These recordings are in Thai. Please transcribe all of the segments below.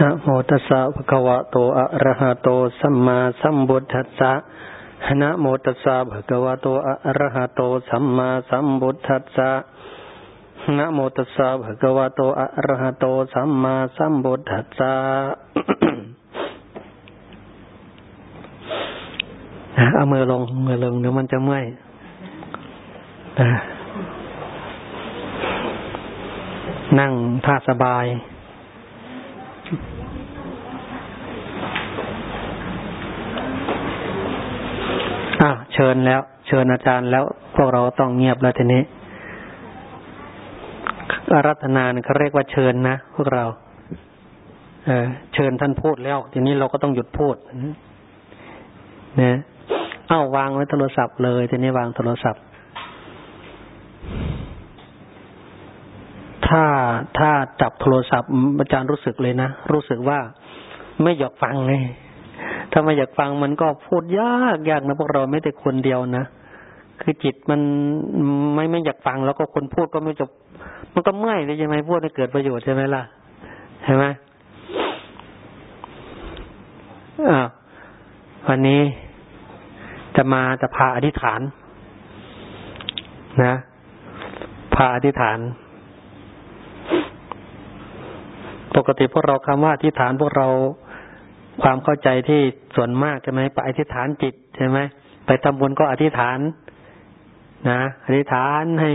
นะโมตัสสะภะคะวะโตอะระหะโตสัมมาสัมพุทธัสสะนะโมตัสสะภะคะวะโตอะระหะโตสัมมาสัมพุทธัสสะนะโมตัสสะภะคะวะโตอะระหะโตสัมมาสัมพุทธัสสะเอามือลงมือลงเดี๋ยวมันจะเมื่อยนั่งท่าสบายอะ เชิญแล้ว เชิญอาจารย์แล้วพวกเราต้องเงียบแล้วทีนี้อารัธนานเขาเรียกว่าเชิญนะพวกเรา เออเชิญท่านพูดแล้ว ทีนี้เราก็ต้องหยุดพูดนะเอ้าวางไว้โทรศัพท์เลยทีนี้วางโทรศัพท์ ถ้าถ้าจับโทรศัพท์อาจารย์รู้สึกเลยนะรู้สึกว่าไม่อยากฟังไง ถ้าไม่อยากฟังมันก็พูดยากยากนะพวกเราไม่แต่คนเดียวนะคือจิตมันไม่ไม่อยากฟังแล้วก็คนพูดก็ไม่จบ มันก็เมื่อยเลยใช่ไหมพูดให้เกิดประโยชน์ใช่ไหมล่ะใช่ไหมอ่าวันนี้จะมาจะพาอธิษฐาน นะพาอธิษฐาน ปกติพวกเราคำว่าอธิษฐานพวกเรา ความเข้าใจที่ส่วนมากใช่ไหมไปอธิษฐานจิตใช่ไหมไปทำบุญก็อธิษฐาน นะอธิษฐานให้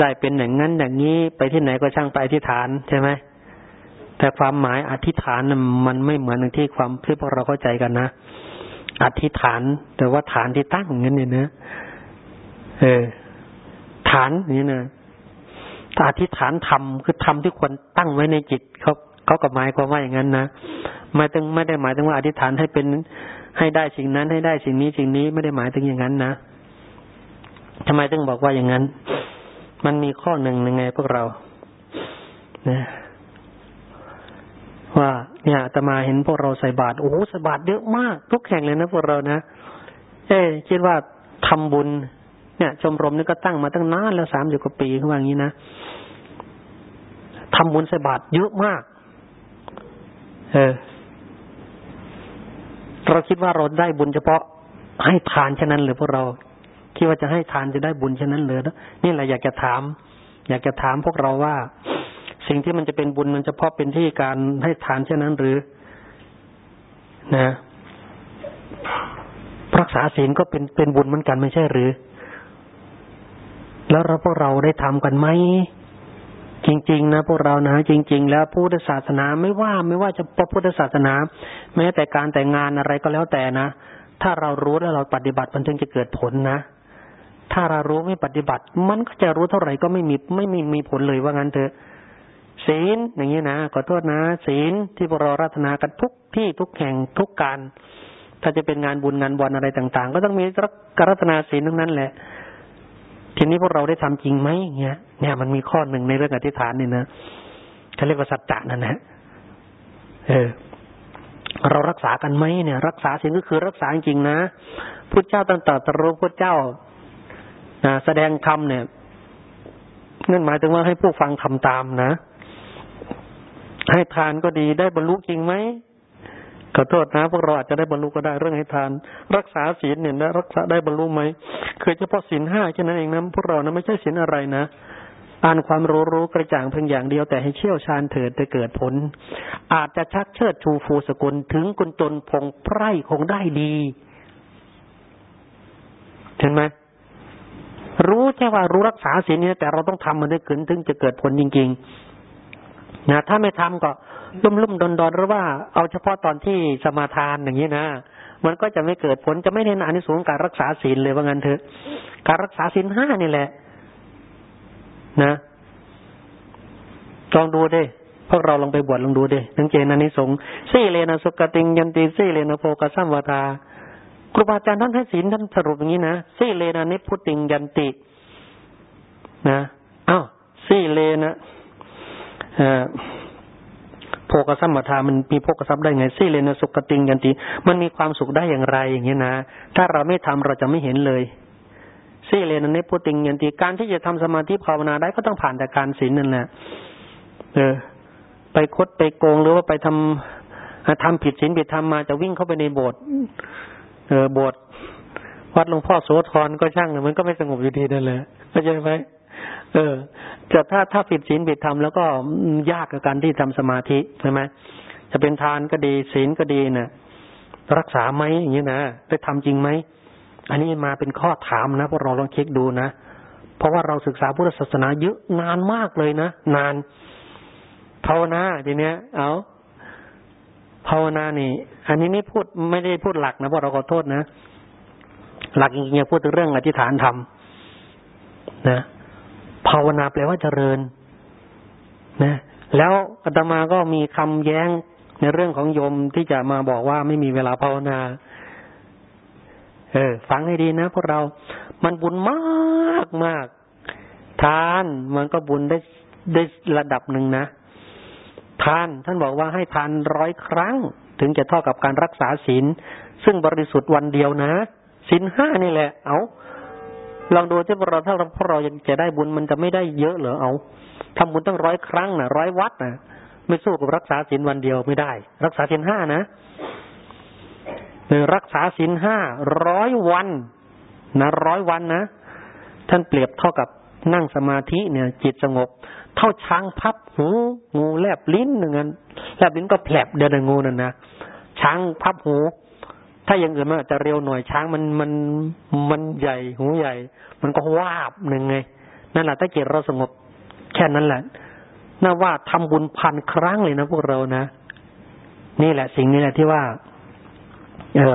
ได้เป็นอย่างนั้นอย่างนี้ไปที่ไหนก็ช่างไปอธิษฐานใช่ไหมแต่ความหมายอธิษฐานมันไม่เหมือนที่ความที่พวกเราเข้าใจกันนะอธิษฐาน แต่ว่าฐานที่ตั้งอย่างนี้เนี่ยนะเออ ฐานนี่นะถ้าอธิษฐานทำคือทำที่ควรตั้งไว้ในจิตเขาเขาก็หมายความว่าอย่างนั้นนะ ไม่ถึงไม่ได้หมายถึงว่าอธิษฐานให้เป็นให้ได้สิ่งนั้นให้ได้สิ่งนี้สิ่งนี้ไม่ได้หมายถึงอย่างนั้นนะทำไมถึงบอกว่าอย่างนั้น มันมีข้อหนึ่งยังไงพวกเรานะว่าเนี่ยตมาเห็นพวกเราใส่บาตรโอ้ใส่บาตรเยอะมากทุกแห่งเลยนะพวกเรานะเอ๊คิดว่าทำบุญ เนี่ย ชมรมนี่ก็ตั้งมาตั้งนานแล้วสามสิบกว่าปีเขาว่าอย่างนี้นะทำบุญใส่บาตรเยอะมาก เออ เราคิดว่าเราได้บุญเฉพาะให้ทานฉะนั้นหรือพวกเราคิดว่าจะให้ทานจะได้บุญฉะนั้นเลยนี่แหละอยากจะถาม อยากจะถามพวกเราว่า สิ่งที่มันจะเป็นบุญมันเฉพาะเป็นที่การให้ทานเช่นนั้นหรือ นะรักษาศีลก็เป็นเป็นบุญเหมือนกันไม่ใช่หรือ แล้วเราพวกเราได้ทำกันไหม จริง ๆ นะพวกเรานะจริง ๆ แล้วพุทธศาสนาไม่ว่าไม่ว่าจะพระพุทธศาสนา แม้แต่การแต่งงานอะไรก็แล้วแต่นะ ถ้าเรารู้แล้วเราปฏิบัติมันจึงจะเกิดผลนะ ถ้าเรารู้ไม่ปฏิบัติ มันก็จะรู้เท่าไหร่ก็ไม่มีไม่มีมีผลเลยว่างั้นเถอะศีลอย่างนี้นะขอโทษนะ ศีลที่พวกเรารัตนากันทุกที่ทุกแห่งทุกการ ถ้าจะเป็นงานบุญงานบอลอะไรต่าง ๆ ก็ต้องมีการรัตนาศีลทั้งนั้นแหละทีนี้พวกเราได้ทำจริงไหมอย่างเงี้ย เนี่ยมันมีข้อหนึ่งในเรื่องอธิษฐานนี่นะเขาเรียกว่าสัจจะนั่นนะเออเรารักษากันไหมเนี่ย รักษาสิ่งก็คือรักษาจริงนะพุทธเจ้าตั้งแต่ตรู้พุทธเจ้านะแสดงธรรมเนี่ยนั่นหมายถึงว่าให้ผู้ฟังทำตามนะ ให้ทานก็ดีได้บรรลุจริงไหมขอโทษนะพวกเราอาจจะได้บรรลุก็ได้เรื่องให้ทาน รักษาศีลเนี่ยนะรักษาได้บรรลุไหมคือเฉพาะศีลห้าแค่นั้นเองนะพวกเรานะไม่ใช่ศีลอะไรนะ อ่านความรู้รู้กระจ่างเพียงอย่างเดียวแต่ให้เชี่ยวชาญเถิดจะเกิดผล อาจจะชักเชิดชูฟูสกุลถึงกุญจนพงไพร่คงได้ดีเห็นไหมรู้แค่ว่ารู้รักษาศีลนี่แต่เราต้องทำมันได้ขึ้นถึงจะเกิดผลจริงๆนะถ้าไม่ทำก็ลุ่มลุ่มดอนดอนหรือว่าเอาเฉพาะตอนที่สมาทานอย่างนี้นะมันก็จะไม่เกิดผลจะไม่เห็นานิสงการรักษาศีลเลยว่างั้นเถอะ การรักษาศีลห้านี่แหละ นะลองดูดิพวกเราลองไปบวชลองดูดิทั้งเจนอานิสงส์ี่เลนะสุกติงยันตีสี่เลนะโพกสัมวตาครูบาอาจารย์ท่านให้ศีลท่านสรุปอย่างนี้นะสี่เลนะนิพุติงยันติ นะอ้าวสี่เลนะเอ่อโภกสัมมาทามันมีโภกทรัพย์ได้ไงซี่เลนะสุกติงยันติ มันมีความสุขได้อย่างไรอย่างเงี้ยนะถ้าเราไม่ทำเราจะไม่เห็นเลย ซี่เลนะเนพุติงยันติการที่จะทำสมาธิภาวนาได้ก็ต้องผ่านแต่การศีลนั่นแหละเออ ไปคดไปโกงหรือว่าไปทำทำผิดศีลผิดธรรมมาจะวิ่งเข้าไปในโบสถ์เออโบสถ์วัดหลวงพ่อโสธรก็ช่างมันก็ไม่สงบอยู่ดีนั่นแหละเข้าใจไหมเออจะถ้าถ้าผิดศีลผิดธรรมแล้วก็ยากกับการที่ทำสมาธิใช่ไหมจะเป็นทานก็ดีศีลก็ดีนะ่ะรักษาไหมอย่างนี้นะได้ทำจริงไหม อันนี้มาเป็นข้อถามนะพวกเราลองเช็คดูนะ เพราะว่าเราศึกษาพุทธศาสนาเยอะนานมากเลยนะ นานภาวนาทีเนี้ย เอาภาวนานี่ อันนี้ไม่พูดไม่ได้พูดหลักนะเพราะเราขอโทษนะ หลักจริงๆพูดถึงเรื่องอธิษฐานธรรมนะภาวนาแปลว่าเจริญ นะ แล้วอาตมาก็มีคำแย้งในเรื่องของโยมที่จะมาบอกว่าไม่มีเวลาภาวนา เออ ฟังให้ดีนะพวกเรา มันบุญมากมาก ทานมันก็บุญได้ได้ระดับหนึ่งนะ ทานท่านบอกว่าให้ทานร้อยครั้ง ถึงจะเท่ากับการรักษาศีล ซึ่งบริสุทธิ์วันเดียวนะศีลห้านี่แหละ เอาลองดูที่เราถ้าเราพวกเรายังจะได้บุญมันจะไม่ได้เยอะเหรอเอาทำบุญตั้งร้อยครั้งนะร้อยวัดนะไม่สู้กับรักษาศีลวันเดียวไม่ได้ รักษาศีลห้านะ หรือรักษาศีลห้าร้อยวันนะร้อยวันนะ ท่านเปรียบเท่ากับนั่งสมาธิเนี่ย จิตสงบ เท่าช้างพับหูงูแลบลิ้นหนึ่งนันแลบลิ้นก็แผลบเดินงูนั่นนะช้างพับหู ถ้าอย่างอื่นมันอาจจะเร็วหน่อยช้างมันมันมันใหญ่หูใหญ่ มันก็วาบหนึ่งไงนั่นแหละถ้าเกิดเราสงบ แค่นั้นแหละน่าว่าทำบุญพันครั้งเลยนะพวกเรานะนี่แหละสิ่งนี้แหละที่ว่า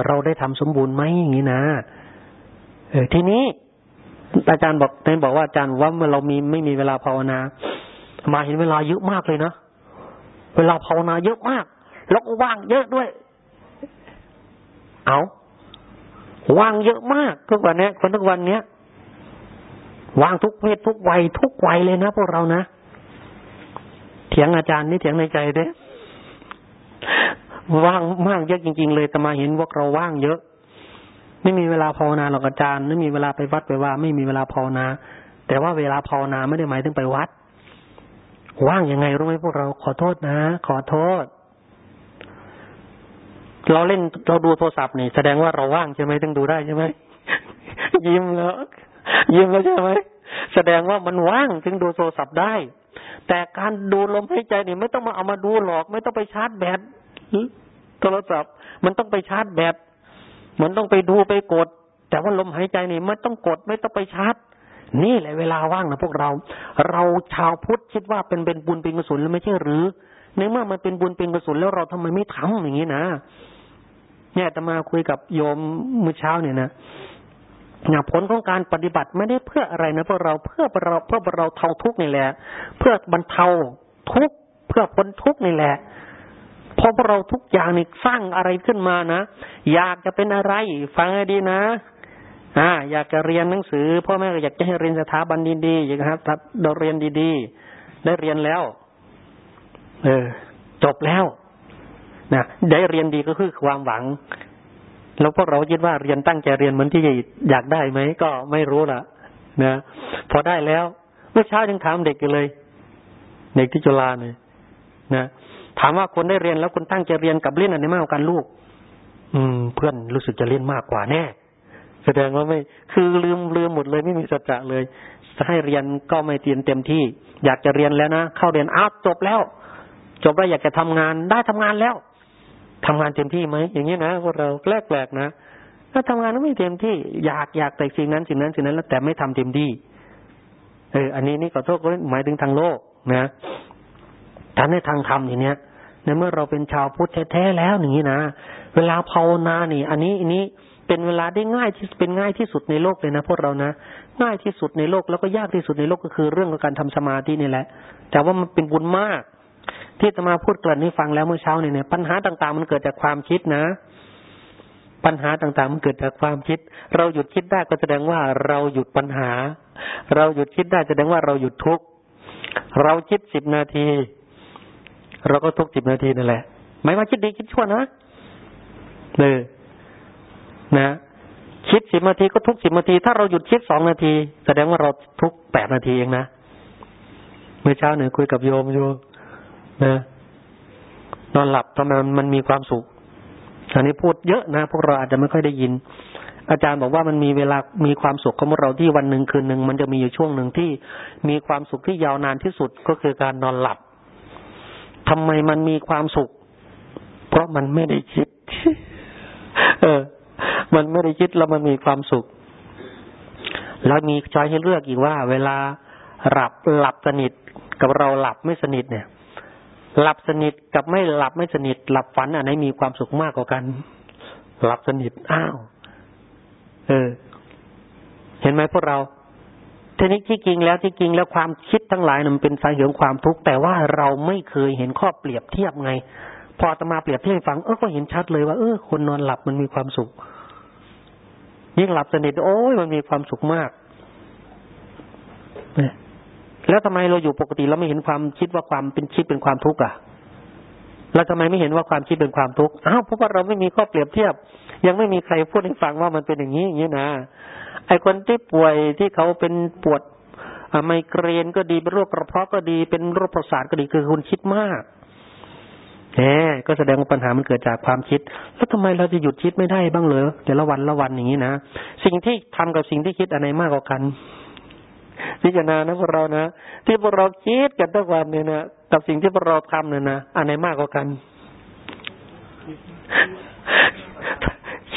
เราได้ทำสมบูรณ์ไหมอย่างนี้นะเออทีนี้อาจารย์บอกในบอกว่าอาจารย์ว่าเมื่อเรามีไม่มีเวลาภาวนา มาเห็นเวลาเยอะมากเลยนะเวลาภาวนาเยอะมาก แล้วก็ว่างเยอะด้วย เอาว่างเยอะมากทุกวันนี้คนทุกวันเนี้ยว่างทุกเพศทุกวัยทุกวัยเลยนะพวกเรานะเถียงอาจารย์นี่เถียงในใจเด้ ว่างมากเยอะจริง ๆ เลยแต่มาเห็นพวกเราว่างเยอะ ไม่มีเวลาภาวนาหรอกอาจารย์ ไม่มีเวลาไปวัดไปว่า ไม่มีเวลาภาวนา แต่ว่าเวลาภาวนาไม่ได้หมายถึงไปวัด ว่างยังไงรู้ไหมพวกเราขอโทษนะ ขอโทษ เราเล่นเราดูโทรศัพท์นี่แสดงว่าเราว่างใช่ไหมถึงดูได้ใช่ไหมยิ้มแล้วยิ้มแล้วใช่ไหมแสดงว่ามันว่างถึงดูโทรศัพท์ได้ แต่การดูลมหายใจนี่ไม่ต้องมาเอามาดูหรอก ไม่ต้องไปชาร์จแบต โทรศัพท์ มันต้องไปชาร์จแบตมันต้องไปดูไปกด แต่ว่าลมหายใจนี่ไม่ต้องกดไม่ต้องไปชาร์จนี่แหละเวลาว่างนะพวกเรา เราชาวพุทธคิดว่าเป็นเป็นบุญเป็นกุศลแล้วไม่ใช่หรือในเมื่อมันเป็นบุญเป็นกุศลแล้วเราทำไมไม่ทำอย่างนี้นะเนี่ยจะมาคุยกับโยมเมื่อเช้าเนี่ยนะเนี่ยผลของการปฏิบัติไม่ได้เพื่ออะไรนะพวกเราเพื่อเราเพื่อเราเท่าทุกนี่แหละ เพื่อบรรเทาทุกเพื่อพ้นทุกนี่แหละ เพราะเราทุกอย่างนี่สร้างอะไรขึ้นมานะ อยากจะเป็นอะไร ฟังให้ดีนะอ่าอยากจะเรียนหนังสือพ่อแม่ก็อยากจะให้เรียนสถาบันดีๆอย่างครับเราเรียนดีๆ ได้เรียนแล้ว เออ จบแล้วนะได้เรียนดีก็คือความหวัง แล้วพวกเราคิดว่าเรียนตั้งใจเรียนเหมือนที่อยากได้ไหมก็ไม่รู้ละนะพอได้แล้วเมื่อเช้ายังถามเด็กเลย เด็กที่จุฬาเนี่ยนะ ถามว่าคนได้เรียนแล้วคนตั้งใจเรียนกับเล่นอันไหนมากกว่ากันลูก อืม เพื่อนรู้สึกจะเล่นมากกว่าแน่แสดงว่าไม่คือลืมลืมหมดเลยไม่มีสัจจะเลยจะให้เรียนก็ไม่เตียนเต็มที่ อยากจะเรียนแล้วนะเข้าเรียนอ้าวจบแล้ว จบแล้วอยากจะทำงานได้ทำงานแล้วทำงานเต็มที่ไหมอย่างนี้นะพวกเราแปลกแปลกนะถ้าทำงานไม่เต็มที่ อยากอยากแต่สิ่งนั้นสิ่งนั้นสิ่งนั้นแล้วแต่ไม่ทำเต็มที่เอออันนี้นี่ขอโทษก็หมายถึงทางโลกนะ ถ้าในทางธรรมอย่างเนี้ยในเมื่อเราเป็นชาวพุทธแท้ๆแล้วอย่างนี้นะเวลาภาวนานี่ อันนี้อันนี้เป็นเวลาได้ง่ายที่เป็นง่ายที่สุดในโลกเลยนะพวกเรานะง่ายที่สุดในโลกแล้วก็ยากที่สุดในโลกก็คือเรื่องของการทำสมาธินี่แหละ แต่ว่ามันเป็นบุญมาก ที่จะมาพูดกลั่นให้ฟังแล้วเมื่อเช้าเนี่ย ปัญหาต่างๆ มันเกิดจากความคิดนะ ปัญหาต่างๆ มันเกิดจากความคิด เราหยุดคิดได้ก็แสดงว่าเราหยุดปัญหา เราหยุดคิดได้แสดงว่าเราหยุดทุกข์เราคิดสิบนาที เราก็ทุกสิบนาทีนั่นแหละ ไม่ว่าคิดดีคิดชั่วนะเลยนะคิดสิบนาทีก็ทุกสิบนาที ถ้าเราหยุดคิดสองนาที แสดงว่าเราทุกแปดนาทีเองนะเมื่อเช้าเนี่ยคุยกับโยมโยนะนอนหลับทำไมมันมีความสุขอันนี้พูดเยอะนะพวกเราอาจจะไม่ค่อยได้ยิน อาจารย์บอกว่ามันมีเวลามีความสุขของเราที่วันหนึ่งคืนหนึ่งมันจะมีอยู่ช่วงหนึ่งที่มีความสุขที่ยาวนานที่สุดก็คือการนอนหลับ ทำไมมันมีความสุข เพราะมันไม่ได้คิด เออ มันไม่ได้คิดแล้วมันมีความสุข แล้วมีช้อยให้เลือกอีกว่า เวลาหลับหลับสนิทกับเราหลับไม่สนิทเนี่ย หลับสนิทกับไม่หลับไม่สนิท หลับฝันอันไหนมีความสุขมากกว่ากัน หลับสนิทอ้าว เออ เห็นไหมพวกเรา ทีนี้ที่จริงแล้วที่จริงแล้วความคิดทั้งหลายมันเป็นสาเหตุของความทุกข์แต่ว่าเราไม่เคยเห็นข้อเปรียบเทียบไง พอจะมาเปรียบเทียบฟังเออก็เห็นชัดเลยว่าเออคนนอนหลับมันมีความสุข ยิ่งหลับสนิทโอ้ยมันมีความสุขมากเนี่ยแล้วทำไมเราอยู่ปกติเราไม่เห็นความคิดว่าความเป็นคิดเป็นความทุกข์อะ เราทำไมไม่เห็นว่าความคิดเป็นความทุกข์อ้าวเพราะว่าเราไม่มีข้อเปรียบเทียบ ยังไม่มีใครพูดให้ฟังว่ามันเป็นอย่างนี้อย่างนี้นะไอ้คนที่ป่วยที่เขาเป็นปวดไมเกรนก็ดีเป็นโรคกระเพาะก็ดีเป็นโรคประสาทก็ดีคือคุณคิดมากแหมก็แสดงว่าปัญหามันเกิดจากความคิด แล้วทำไมเราจะหยุดคิดไม่ได้บ้างเลยแต่ละวันละวันอย่างนี้นะสิ่งที่ทำกับสิ่งที่คิดอันไหนมากกว่ากันพิจารณานะพวกเรานะที่พวกเราคิดกันทุกวันเนี่ยนะ กับสิ่งที่พวกเราทำเนี่ยนะอันไหนมากกว่ากัน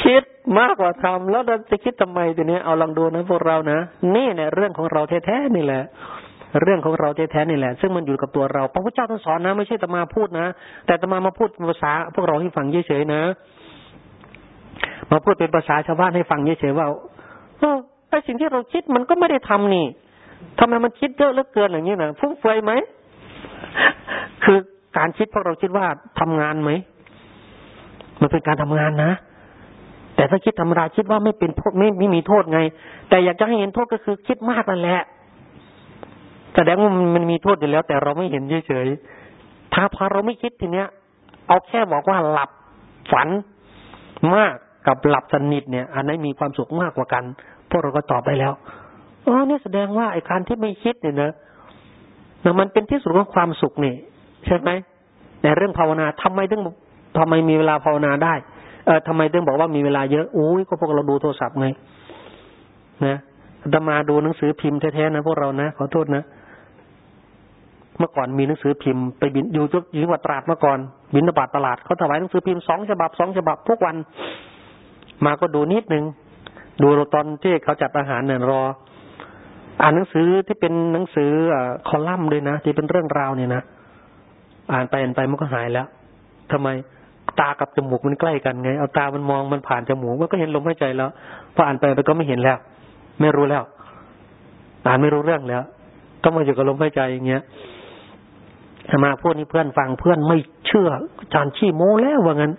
คิดมากกว่าทำแล้วเราจะคิดทำไมทีนี้เอาลองดูนะพวกเรานะนี่เนี่ยเรื่องของเราแท้ๆนี่แหละ เรื่องของเราแท้ๆนี่แหละ ซึ่งมันอยู่กับตัวเราพระพุทธเจ้าท่านสอนนะไม่ใช่ตมาพูดนะแต่ตมามาพูดภาษา พวกเราให้ฟังเฉยๆนะมาพูดเป็นภาษาชาวบ้านให้ฟังเฉยๆว่าเออไอ้สิ่งที่เราคิดมันก็ไม่ได้ทำนี่ทำไมมันคิดเยอะเหลือเกินอย่างนี้นะฟุ้งเฟือยไหม คือการคิดพวกเราคิดว่าทำงานไหม มันเป็นการทำงานนะ แต่ถ้าคิดธรรมดาคิดว่าไม่เป็นโทษไม่ไม่มีโทษไง แต่อยากจะให้เห็นโทษก็คือคิดมากนั่นแหละแสดงว่ามันมีโทษอยู่แล้ว แต่เราไม่เห็นเฉยๆถ้าพอเราไม่คิดทีเนี้ย เอาแค่บอกว่าหลับฝันมากกับหลับสนิทเนี่ย อันไหนมีความสุขมากกว่ากัน พวกเราก็ตอบไปแล้วอ๋อนี่แสดงว่าไอ้การที่ไม่คิดเนี่ยนะ นะมันเป็นที่สุดของความสุขนี่ใช่ไหมในเรื่องภาวนาทำไมถึงทำไมมีเวลาภาวนาได้ เออทำไมถึงบอกว่ามีเวลาเยอะอุ้ยก็พวกเราดูโทรศัพท์ไงนะดมาดูหนังสือพิมพ์แท้ๆนะพวกเรานะขอโทษนะเมื่อก่อนมีหนังสือพิมพ์ไปบินอยู่จุดยิงวัดตราดเมื่อก่อนบินตบาดตลาดเขาถวายหนังสือพิมพ์สองฉบับสองฉบับทุกวัน มาก็ดูนิดนึงดูตอนที่เขาจัดอาหารเนี่ยรอ อ่านหนังสือที่เป็นหนังสืออคอลัมน์ด้วยนะที่เป็นเรื่องราวเนี่ยนะอ่านไปอ่านไปมันก็หายแล้วทำไมตากับจมูกมันใกล้กันไง เอาตามันมองมันผ่านจมูกมันก็เห็นลมหายใจแล้วพออ่านไปไปก็ไม่เห็นแล้ว ไม่รู้แล้วอ่านไม่รู้เรื่องแล้วก็มาอยู่กับลมหายใจอย่างเงี้ยมาพูดนี่เพื่อนฟังเพื่อนไม่เชื่อจานชี้โมแล้วว่างั้น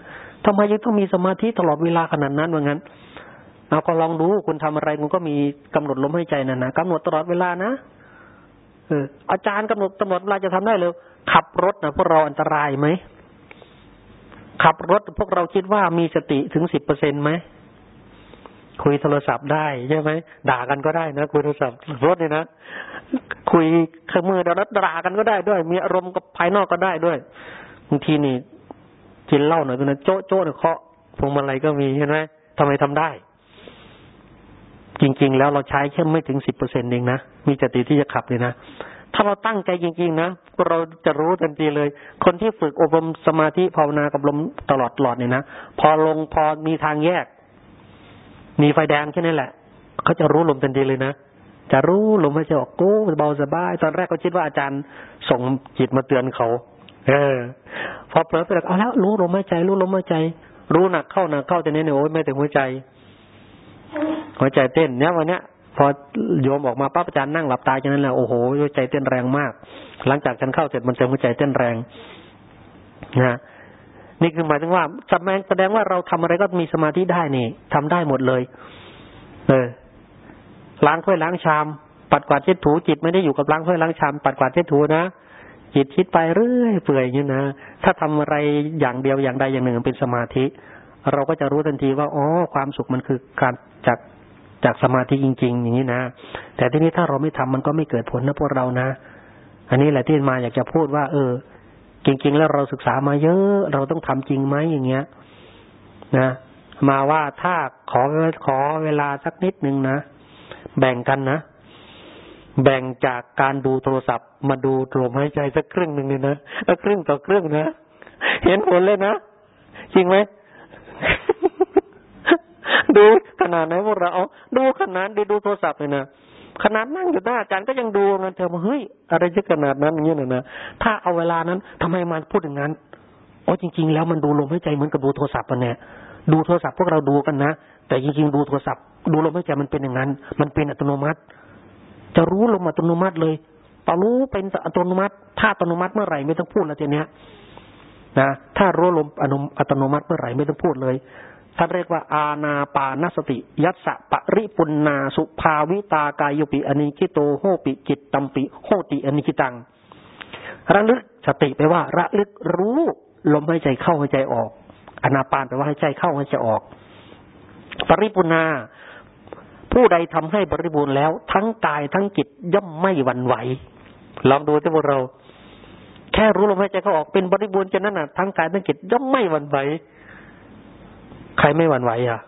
ทำไมยังต้องมีสมาธิตลอดเวลาขนาดนั้นว่างั้น เอาก็ลองดูคุณทำอะไรคุณก็มีกำหนดลมหายใจนั่นนะกำหนดตลอดเวลานะเอออาจารย์กำหนดกำหนดเวลาจะทำได้เลยขับรถนะพวกเราอันตรายไหมขับรถพวกเราคิดว่ามีสติถึงสิบเปอร์เซ็นไหมคุยโทรศัพท์ได้ใช่ไหมด่ากันก็ได้นะคุยโทรศัพท์รถเนี่ยนะคุยขมือเดรัดด่ากันก็ได้ด้วย มีอารมณ์กับภายนอกก็ได้ด้วยบางทีนี่กินเหล้าหน่อยก็นะโจ๊ะโจ๊ะเนี่ยเคาะพวงมาลัยก็มีเห็นไหมทำไมทำได้ จริง ๆ แล้วเราใช้แค่ไม่ถึงสิบเปอร์เซ็นต์เองนะ มีสติที่จะขับเลยนะ ถ้าเราตั้งใจจริง ๆ นะ เราจะรู้ทันทีเลย คนที่ฝึกอบรมสมาธิภาวนากับลมตลอดหลอดเนี่ยนะ พอลงพอมีทางแยก มีไฟแดงแค่นั้นแหละ เขาจะรู้ลมทันทีเลยนะ จะรู้ลมไม่จะออกกู้เบาสบาย ตอนแรกเขาคิดว่าอาจารย์ส่งจิตมาเตือนเขา เออ พอเผลอไปแล้วเอาแล้วรู้ลมไม่ใจ รู้ลมไม่ใจ รู้หนักเข้าหนักเข้าแต่นี้เนี่ยโอ้ยไม่ถึงหัวใจ หัวใจเต้นเนี่ยวันเนี้ยพอโยมออกมาป้าอาจารย์นั่งหลับตาจากนั้นแหล้วโอ้โหหัวใจเต้นแรงมาก หลังจากฉันเข้าเสร็จมันจะหัวใจเต้นแรงนะนี่คือหมายถึงว่าแสดงแสดงว่าเราทำอะไรก็มีสมาธิได้นี่ทำได้หมดเลย เออล้างถ้วยล้างชาม ปัดกวาดเช็ดถูจิตไม่ได้อยู่กับล้างถ้วยล้างชามปัดกวาดเช็ดถูนะจิตคิดไปเรื่อยเปื่อยอย่างนี้นะถ้าทำอะไรอย่างเดียวอย่างใดอย่างหนึ่งเป็นสมาธิ เราก็จะรู้ทันทีว่าอ๋อความสุขมันคือการจาก จากสมาธิจริง ๆ อย่างนี้นะ แต่ทีนี้ถ้าเราไม่ทำมันก็ไม่เกิดผลนะพวกเรานะ อันนี้แหละที่มาอยากจะพูดว่า เออ จริง ๆ แล้วเราศึกษามาเยอะ เราต้องทำจริงไหมอย่างเงี้ย นะ มาว่าถ้าขอขอเวลาสักนิดนึงนะ แบ่งกันนะ แบ่งจากการดูโทรศัพท์ มาดูลมหายใจสักครึ่งหนึ่งเลยนะครึ่งต่อครึ่งนะ เห็นผลเลยนะ จริงไหม ดูขนาดไหนพวกเราดูขนาดดีดูโทรศัพท์เลยนะขนาดนั่งอยู่หน้าอาจารย์ก็ยังดูนเธอมาเฮ้ยอะไรจะขนาดนั้นอย่างเงี้ยนะถ้าเอาเวลานั้นทำไมมาพูดอย่างนั้นโอ้จริง ๆ แล้วมันดูลมหายใจเหมือนกับดูโทรศัพท์ปะเนี่ยดูโทรศัพท์พวกเราดูกันนะแต่จริงๆดูโทรศัพท์ ดูลมหายใจมันเป็นอย่างนั้น มันเป็นอัตโนมัติ จะรู้ลมอัตโนมัติเลยตอรู้เป็นอัตโนมัติ ถ้าอัตโนมัติเมื่อไหร่ไม่ต้องพูดแล้วทีเนี้ยนะถ้ารู้ลมอัตโนมัติเมื่อไหร่ไม่ต้องพูดเลย ท่านเรียกว่าอาณาปานสติ ยัสสะปริปุณนาสุภาวิตากายุปิอนิคิโตโหปิจิตตัมปิโหติอนิคิตัง ระลึกสติไปว่า ระลึกรู้ลมหายใจเข้าหายใจออกอนาปานแปลว่าหายใจเข้าหายใจออก ปริปุณาผู้ใดทำให้บริบูรณ์แล้ว ทั้งกายทั้งจิตย่อมไม่หวั่นไหว ลองดูที่พวกเรา แค่รู้ลมหายใจเข้าออกเป็นบริบูรณ์จนนั้นน่ะทั้งกายทั้งจิตย่อมไม่หวั่นไหว ใครไม่หวั่นไหวอะ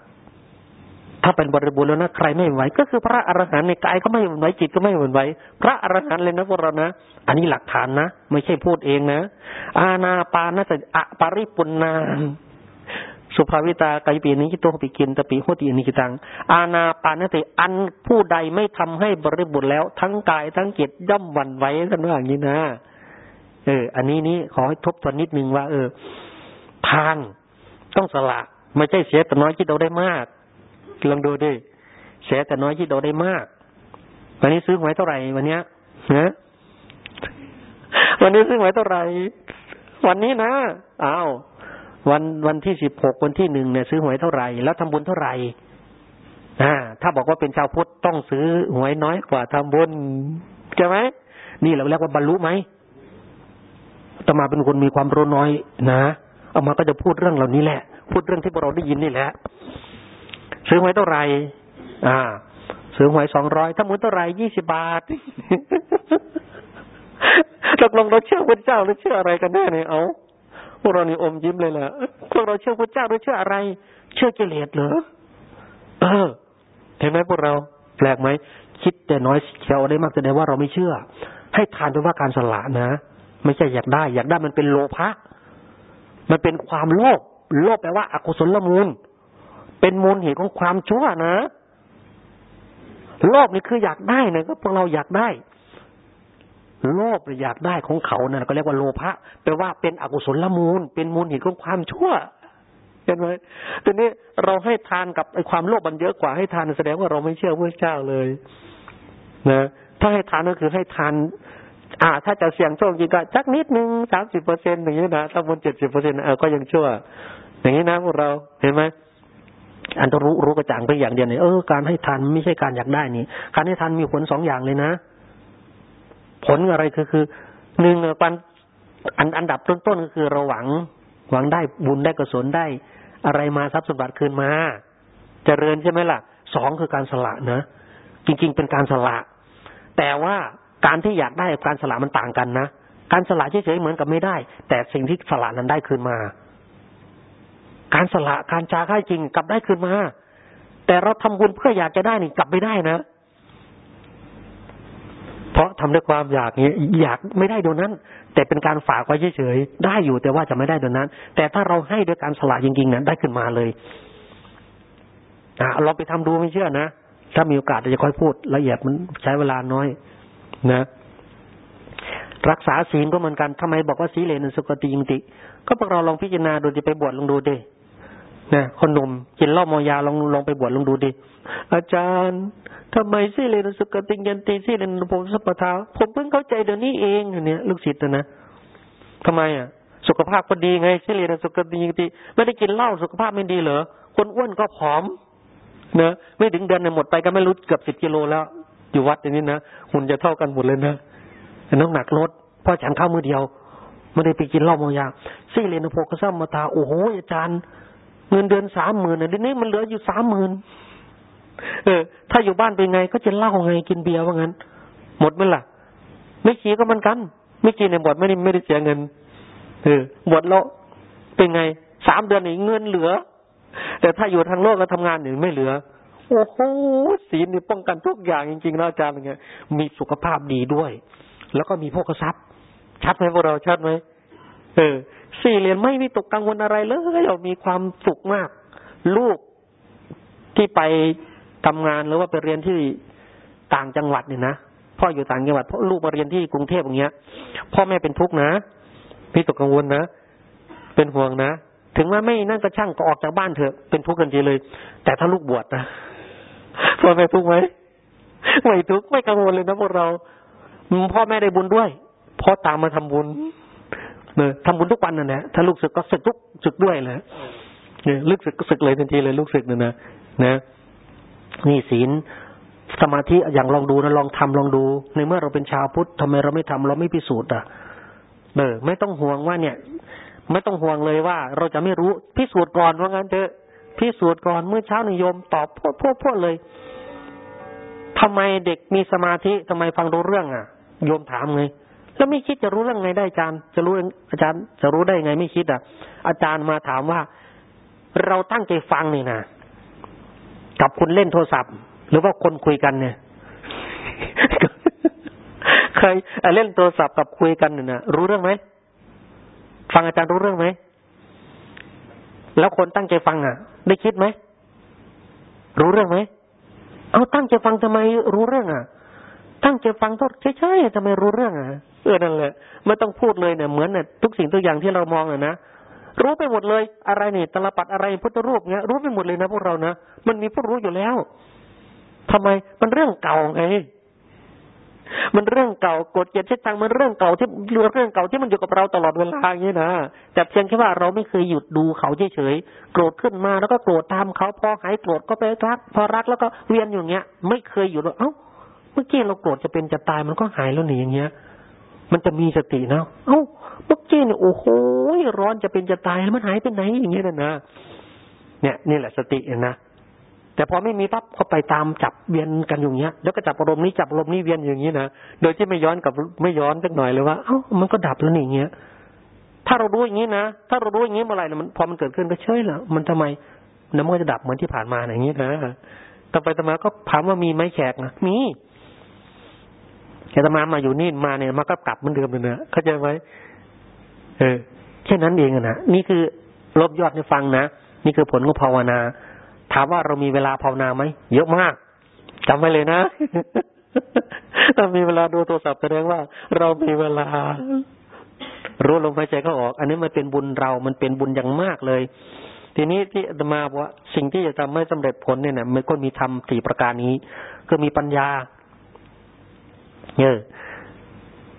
ถ้าเป็นบริบูรณ์แล้วนะใครไม่หวั่นไหว ก็คือพระอรหันต์ในกายก็ไม่หวั่นไหวจิตก็ไม่หวั่นไหวพระอรหันต์เลยนะพวกเรานะอันนี้หลักฐานนะไม่ใช่พูดเองนะ อาณาปานสติอปริปุณนาสุภาวิตากายปีนี้ที่ตัวปีกินตะปีโหตินิกิตัง อาณาปานสติอันผู้ใดไม่ทำให้บริบูรณ์แล้ว ทั้งกายทั้งจิตย่อมหวั่นไหวกันว่าอย่างนี้นะ เออ อันนี้นี่ขอให้ทบทวนนิดนึงว่า เออ ทางต้องสละ ไม่ใช่เสียแต่น้อยที่เราได้มากลองดูดิเสียแต่น้อยที่เราได้มาก วันนี้ซื้อหวยเท่าไหร่วันเนี้ยฮะวันนี้ซื้อหวยเท่าไหร่วันนี้นะอ้าววันวันที่สิบหกวันที่หนึ่งเนี่ยซื้อหวยเท่าไหร่แล้วทำบุญเท่าไหร่อ่า ถ้าบอกว่าเป็นชาวพุทธต้องซื้อหวยน้อยกว่าทำบุญใช่ไหมนี่เราเรียกว่าบรรลุไหมตมาเป็นคนมีความรู้น้อยนะเอามาก็จะพูดเรื่องเหล่านี้แหละ พูดเรื่องที่พวกเราได้ยินนี่แหละ ซื้อหวยเท่าไหร่ อ่า ซื้อหวยสองร้อยถ้ามุนเท่าไหร่ยี่สิบาทตกลงเราเชื่อพระเจ้าหรือเชื่ออะไรกันแน่เนี่ยเอาพวกเรานี่อมยิ้มเลยแหละพวกเราเชื่อพระเจ้าหรือเชื่ออะไร เชื่อกิเลสเหรอเออ เห็นไหมพวกเราแปลกไหมคิดแต่น้อยเชียวได้มากแสดงว่าเราไม่เชื่อ ให้ทานเป็นว่าการสละนะไม่ใช่อยากได้ อยากได้มันเป็นโลภะมันเป็นความโลภ โลภแปลว่าอากุศลมูล เป็นมูลเหตุของความชั่วนะ โลภนี่คืออยากได้นะก็พวกเราอยากได้ โลภหรืออยากได้ของเขานะ่ะก็เรียกว่าโลภะแปลว่าเป็นอกุศลมูล เป็นมูลเหตุของความชั่วเห็นไหมทีนี้เราให้ทานกับไอ้ความโลภมันเยอะกว่าให้ทานแสดงว่าเราไม่เชื่อพระเจ้าเลยนะถ้าให้ทานก็คือให้ทาน อ่า ถ้าจะเสี่ยงโชคจริงก็จักนิดนึงสามสิบเปอร์เซ็นต์อย่างนี้นะถ้ามันเจ็ดสิบเปอร์เซ็นต์เออก็ยังชั่ว อย่างนี้นะพวกเราเห็นไหมอันต้องรู้รู้กระจ่างไปอย่างเดียวเนี่ยเออการให้ทานไม่ใช่การอยากได้นี่ การให้ทานมีผลสองอย่างเลยนะ ผลอะไรคือคือหนึ่งการอันอันดับต้นๆก็คือเราหวัง หวังได้บุญได้กุศลได้ อะไรมาทรัพย์สมบัติคืนมาจเจริญใช่ไหมล่ะสองคือการสละนะจริง ๆ เป็นการสละ แต่ว่าการที่อยากได้กับการสละมันต่างกันนะการสละเฉยๆเหมือนกับไม่ได้ แต่สิ่งที่สละนั้นได้คืนมา การสละการจาค่าจริงกลับได้คืนมา แต่เราทำบุญเพื่ออยากจะได้นี่กลับไม่ได้นะ เพราะทำด้วยความอยากนี้อยากไม่ได้โดนนั้น แต่เป็นการฝากไว้เฉยๆได้อยู่แต่ว่าจะไม่ได้โดนนั้น แต่ถ้าเราให้ด้วยการสละจริงๆนั้นได้ขึ้นมาเลยอ่าเราไปทำดูไม่เชื่อนะถ้ามีโอกาสจะค่อยพูดละเอียดมันใช้เวลาน้อย นะ รักษาศีลก็เหมือนกันทำไมบอกว่าสีเลนสุกติยิงติ ก็พวกเราลองพิจารณาดูจะไปบวชลองดูดิ นะคนหนุ่มกินเหล้าเมายาลองลองไปบวชลองดูดิอาจารย์ทำไมสิเลนสุกติยันตีสิเลนผมสัพพทาผมเพิ่งเข้าใจเดี๋ยวนี้เองเนี่ยลูกศิษย์นะทำไมอะ สุขภาพก็ดีไงสิเลนสุกติยันตีไม่ได้กินเหล้าสุขภาพไม่ดีเหรอคนอ้วนก็ผอมเนะไม่ถึงเดือนเนี่ยหมดไปก็ไม่รู้เกือบสิบกิโลแล้ว อยู่วัดอย่างนี้นะหุ่นจะเท่ากันหมดเลยนะน้ำหนักลดเพราะฉันเข้ามือเดียวไม่ได้ไปกินเหล้าเมายาสิเลนโพกซ้ำมาตาโอ้โหอาจารย์ เงินเดือนสามหมื่นเดี๋ยวนี้มันเหลืออยู่สามหมื่นเออ ถ้าอยู่บ้านเป็นไง ก็จะเล่าไงกินเบียร์ว่างั้น หมดไหมล่ะ ไม่ขี่ก็มันกัน ไม่กินในบทไม่ได้ไม่ได้เสียเงินเออบวชแล้วเป็นไงสามเดือนนี่เงินเหลือ แต่ถ้าอยู่ทางโลกแล้วทำงานนี่ไม่เหลือ โอ้โหศีลนี่ป้องกันทุกอย่างจริงๆนะอาจารย์เงี้ยมีสุขภาพดีด้วย แล้วก็มีพวกทรัพย์ชัดไหมพวกเราชัดไหมเออ สี่เหรียญไม่มีตกกังวลอะไรเลยเรามีความสุขมาก ลูกที่ไปทำงานหรือว่าไปเรียนที่ต่างจังหวัดเนี่ยนะพ่ออยู่ต่างจังหวัดพ่อลูกมาเรียนที่กรุงเทพอย่างเงี้ย พ่อแม่เป็นทุกข์นะพี่ตกกังวลนะเป็นห่วงนะถึงว่าไม่นั่นก็ช่างก็ออกจากบ้านเถอะเป็นทุกข์กันทีเลย แต่ถ้าลูกบวชนะพ่อแม่ทุกข์ไหมไม่ทุกข์ไม่กังวลเลยนะพวกเราพ่อแม่ได้บุญด้วยพ่อตามมาทำบุญ เนี่ยทำบุญทุกวันน่ะนะถ้าลูกศึกก็ศึกทุกศึกด้วยแหละเนี่ยลูกศึกก็ศึกเลยทันทีเลย ลูกศึกเนี่ยนะนะนี่ศีลสมาธิอย่างลองดูนะลองทำลองดู ในเมื่อเราเป็นชาวพุทธทำไมเราไม่ทำเราไม่พิสูจน์อะเออไม่ต้องห่วงว่าเนี่ย ไม่ต้องห่วงเลยว่า เราจะไม่รู้พิสูจน์ก่อนว่างั้นเถอะพิสูจน์ก่อนเมื่อเช้านิยมตอบพวกพวกพวกเลยทำไมเด็กมีสมาธิทำไมฟังรู้เรื่องอะโยมถามไง แล้วไม่คิดจะรู้เรื่องไงได้อาจารย์ จะรู้อาจารย์ จะรู้ได้ไงไม่คิดอะ อาจารย์มาถามว่า เราตั้งใจฟังนี่นะกับคุณเล่นโทรศัพท์ หรือว่าคนคุยกันเนี่ยเคยเล่นโทรศัพท์กับคุยกันเนี่ยนะรู้เรื่องไหมฟังอาจารย์รู้เรื่องไหมแล้วคนตั้งใจฟังอะ ได้คิดไหมรู้เรื่องไหมเอาตั้งใจฟังทำไมรู้เรื่องอะ ตั้งใจฟังก็ใช่ๆทำไมรู้เรื่องอะ เออนั่นแหละไม่ต้องพูดเลยเนี่ยเหมือนเนี่ยทุกสิ่งทุกอย่างที่เรามองอะนะรู้ไปหมดเลยอะไรเนี่ยตลปัดอะไรพุทธรูปเงี้ยรู้ไปหมดเลยนะพวกเรานะมันมีผู้รู้อยู่แล้วทำไมมันเรื่องเก่าไงมันเรื่องเก่ากดเกียดเช็ดชังมันเรื่องเก่าที่เรื่องเก่าที่มันอยู่กับเราตลอดเวลาอย่างนี้นะแต่เพียงแค่ว่าเราไม่เคยหยุดดูเขาเฉยๆโกรธขึ้นมาแล้วก็โกรธตามเขาพอหายโกรธก็ไปรัก พอรักแล้วก็เวียนอยู่เงี้ย ไม่เคยหยุดเอ้าเมื่อกี้เราโกรธจะเป็นจะตายมันก็หายแล้วหนีอย่างเงี้ย มันจะมีสตินะเอ้าเมื่อกี้เนี่ยโอ้โหร้อนจะเป็นจะตายแล้วมันหายไปไหนอย่างเงี้ยนะเนี่ยนี่แหละสตินะแต่พอไม่มีปั๊บเขาไปตามจับเวียนกันอย่างเงี้ย แล้วก็จับอารมณ์นี้จับอารมณ์นี้เวียนอย่างนี้นะโดยที่ไม่ย้อนกับไม่ย้อนสักหน่อยเลยว่าเอ้ามันก็ดับแล้วนี่เงี้ยถ้าเรารู้อย่างนี้นะถ้าเรารู้อย่างนี้เมื่อไหร่มันพอมันเกิดขึ้นก็เฉยแล้วมันทำไมน้ำมันจะดับเหมือนที่ผ่านมาอย่างนี้นะต่อไปต่อมาก็ถามว่ามีไหมแขกนะมี แกตมามาอยู่นี่มาเนี่ยมาก็กลับเหมือนเดิมเลยนะเข้าใจไหมเออแค่นั้นเองนะนี่คือลบยอดให้ฟังนะนี่คือผลของภาวนา ถามว่าเรามีเวลาภาวนาไหมเยอะมากจำไว้เลยนะถ้ามีเวลาดูโทรศัพท์แสดงว่า เรามีเวลา รู้ลมหายใจเขาออก อันนี้มันเป็นบุญเรา มันเป็นบุญอย่างมากเลย ทีนี้ที่จะมาว่า สิ่งที่จะทำให้สำเร็จผลเนี่ยนะมันก็มีทำสี่ประการนี้ก็มีปัญญา เออ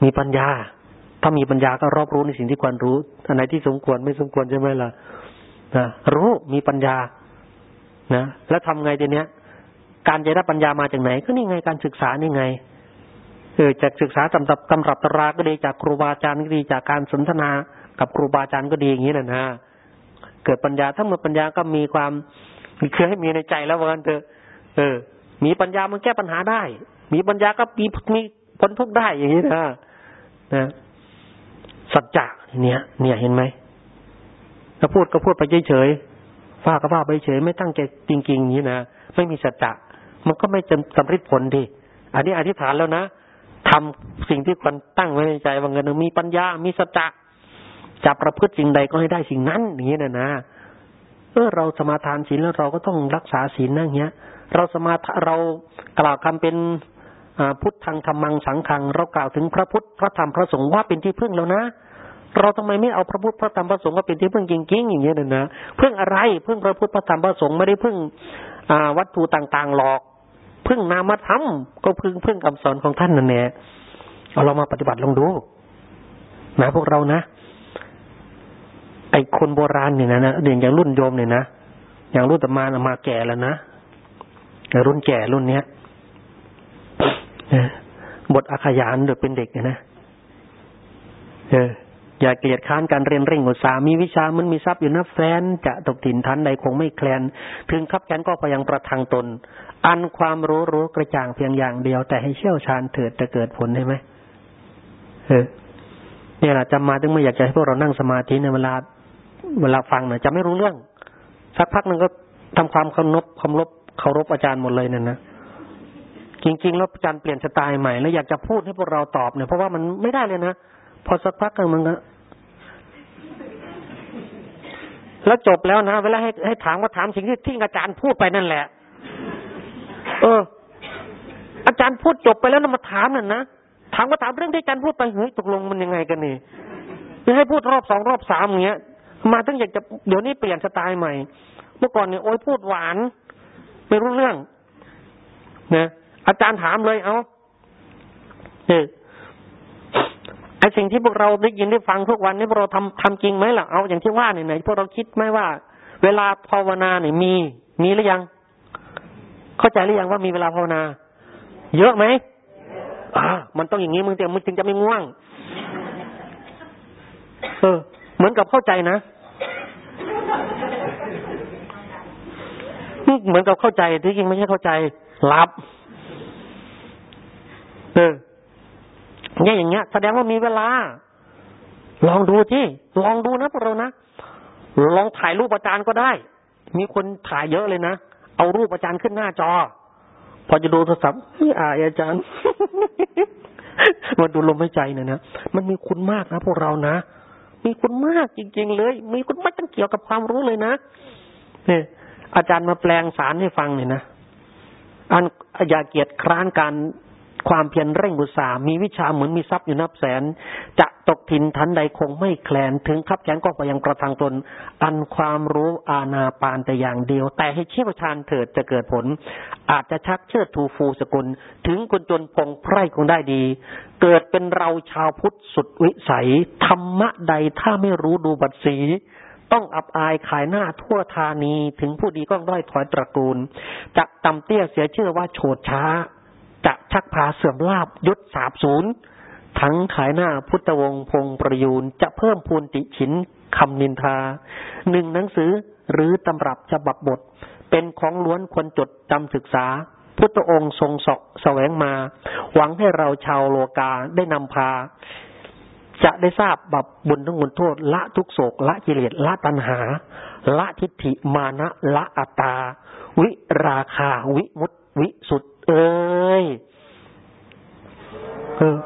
มีปัญญา ถ้ามีปัญญาก็รอบรู้ในสิ่งที่ควรรู้อันไหนที่สมควรไม่สมควรใช่ไหมล่ะนะรู้มีปัญญานะแล้วทำไงทีเนี้ยการจะได้ปัญญามาจากไหน ก็นี่ไงการศึกษานี่ไงเออจากศึกษาตำรับตำรับตราก็ดีจากครูบาอาจารย์ก็ดีจากการสนทนา กับครูบาอาจารย์ก็ดีอย่างนี้แหละนะเกิดปัญญาถ้ามีปัญญาก็มีความคือให้มีในใจแล้วว่ากันเถอะเออ มีปัญญามันแก้ปัญหาได้ มีปัญญาก็มีมี พ้นทุกข์ได้อย่างนี้นะนะสัจจะเนี่ย เนี่ยเห็นไหมถ้าพูดก็พูดไปเฉยว่าก็ว่าไปเฉยไม่ตั้งใจจริง ๆ อย่างนี้นะไม่มีสัจจะมันก็ไม่จำสำเร็จผลดีอันนี้อธิษฐานแล้วนะทำสิ่งที่ควรตั้งไว้ในใจว่าเงินมีปัญญา มีสัจจะจะประพฤติสิ่งใดก็ให้ได้สิ่งนั้น อย่างนี้นะนะเออเราสมาทานศีลแล้วเราก็ต้องรักษาศีลนั่งเงี้ย เราสมาเรากล่าวคำเป็น พุทธังธรรมังสังขัง เรากล่าวถึงพระพุทธพระธรรมพระสงฆ์ว่าเป็นที่พึ่งแล้วนะ เราทำไมไม่เอาพระพุทธพระธรรมพระสงฆ์มาเป็นที่พึ่งจริงๆอย่างเงี้ยนะพึ่งอะไรพึ่งพระพุทธพระธรรมพระสงฆ์ไม่ได้พึ่งอวัตถุต่างๆหรอก พึ่งนามธรรมก็พึ่งพึ่งคำสอนของท่านนั่นแหละเอาเรามาปฏิบัติลองดูนะพวกเรานะไอคนโบราณเนี่ยนะนะอย่างรุ่นโยมเนี่ยนะอย่างรุ่นตมามาแก่แล้วนะรุ่นแก่รุ่นเนี้ย บทอาขยานเด็กเป็นเด็กนะเอออย่าเกลียดค้านการเรียนเร่งอุตสามีวิชามันมีทรัพย์อยู่นะแฟน จะตกถิ่นทันใดคงไม่แคลน ถึงขับแขนก็พยังประทังตน อันความรู้รู้กระจ่างเพียงอย่างเดียว แต่ให้เชี่ยวชาญเถิดจะเกิดผลได้ไหมเออเนี่ยแหละจะมาถึงไม่อยากจะให้พวกเรานั่งสมาธิในเวลาเวลาฟังเนี่ยจะไม่รู้เรื่อง สักพักหนึ่งก็ทำความเคารพเคารพเคารพอาจารย์หมดเลยนั่นนะ จริงๆแล้วอาจารย์เปลี่ยนสไตล์ใหม่แล้วอยากจะพูดให้พวกเราตอบเนี่ยเพราะว่ามันไม่ได้เลยนะพอสักพักหนึ่งมันก็แล้วจบแล้วนะเวลาให้ให้ถามก็ถามสิ่งที่ที่อาจารย์พูดไปนั่นแหละ เออ อาจารย์พูดจบไปแล้วนะมาถามนั่นนะถามก็ถามเรื่องที่อาจารย์พูดไปเฮ้ยตกลงมันยังไงกันนี่จะให้พูดรอบสองรอบสามอย่างเงี้ย มาตั้งอยากจะเดี๋ยวนี้เปลี่ยนสไตล์ใหม่ เมื่อก่อนเนี่ยโอ้ยพูดหวาน ไม่รู้เรื่องนะ อาจารย์ถามเลยเอาเออไอสิ่งที่พวกเราได้ยินได้ฟังทุกวันนี้พวกเราทำทำจริงไหมล่ะเอาอย่างที่ว่าเนี่ยไหนพวกเราคิดไหมว่า เวลาภาวนาเนี่ยมี มีหรือยัง เข้าใจหรือยังว่ามีเวลาภาวนา เยอะไหมอ่า มันต้องอย่างนี้มึงเต็มมึงจึงจะไม่ง่วง เออ เหมือนกับเข้าใจนะเหมือนกับเข้าใจที่จริงไม่ใช่เข้าใจรับ เออเนี่ยอย่างเงี้ย แสดงว่ามีเวลา ลองดูที่ลองดูนะพวกเรานะลองถ่ายรูปอาจารย์ก็ได้ มีคนถ่ายเยอะเลยนะเอารูปอาจารย์ขึ้นหน้าจอ พอจะดูโทรศัพท์อายอาจารย์มาดูลมหายใจเนี่ยนะมันมีคุณมากนะพวกเรานะมีคุณมากจริง ๆ เลย มีคุณไม่ต้องเกี่ยวกับความรู้เลยนะเนี่ยอาจารย์มาแปลงสารให้ฟังเนี่ยนะอันอย่าเกียรติคร้านการ ความเพียรเร่งบุษามีวิชาเหมือนมีทรัพย์อยู่นับแสน จะตกถิ่นทันใดคงไม่แคลน ถึงขับแขนก็ไปยังกระทางตน อันความรู้อาณาปานแต่อย่างเดียว แต่ให้เชี่ยวชาญเถิดจะเกิดผล อาจจะชักเชิดทูฟูสกุล ถึงคนจนพงไพร่คงได้ดี เกิดเป็นเราชาวพุทธสุดวิสัย ธรรมะใดถ้าไม่รู้ดูบัตรสีต้องอับอายขายหน้าทั่วธานีถึงผู้ดีก็ด้อยถอยตระกูลจะตำเตี้ยเสียเชื่อว่าโฉดช้า ชักพาเสื่อมลาบยศสาบศูนย์ทั้งขายหน้าพุทธวงศ์พงประยูนจะเพิ่มพูนติฉินคำนินทาหนึ่งหนังสือหรือตำรับฉบับบท เป็นของล้วนควรจดจำศึกษา พุทธองค์ทรงสะแสวงมา หวังให้เราชาวโลกาได้นำพา จะได้ทราบบับบุญทั้งบุญโทษ ละทุกโศก ละกิเลสละตัณหา ละทิฏฐิมานะละอัตตา วิราคา วิมุตติวิสุทธเอ้ย เออ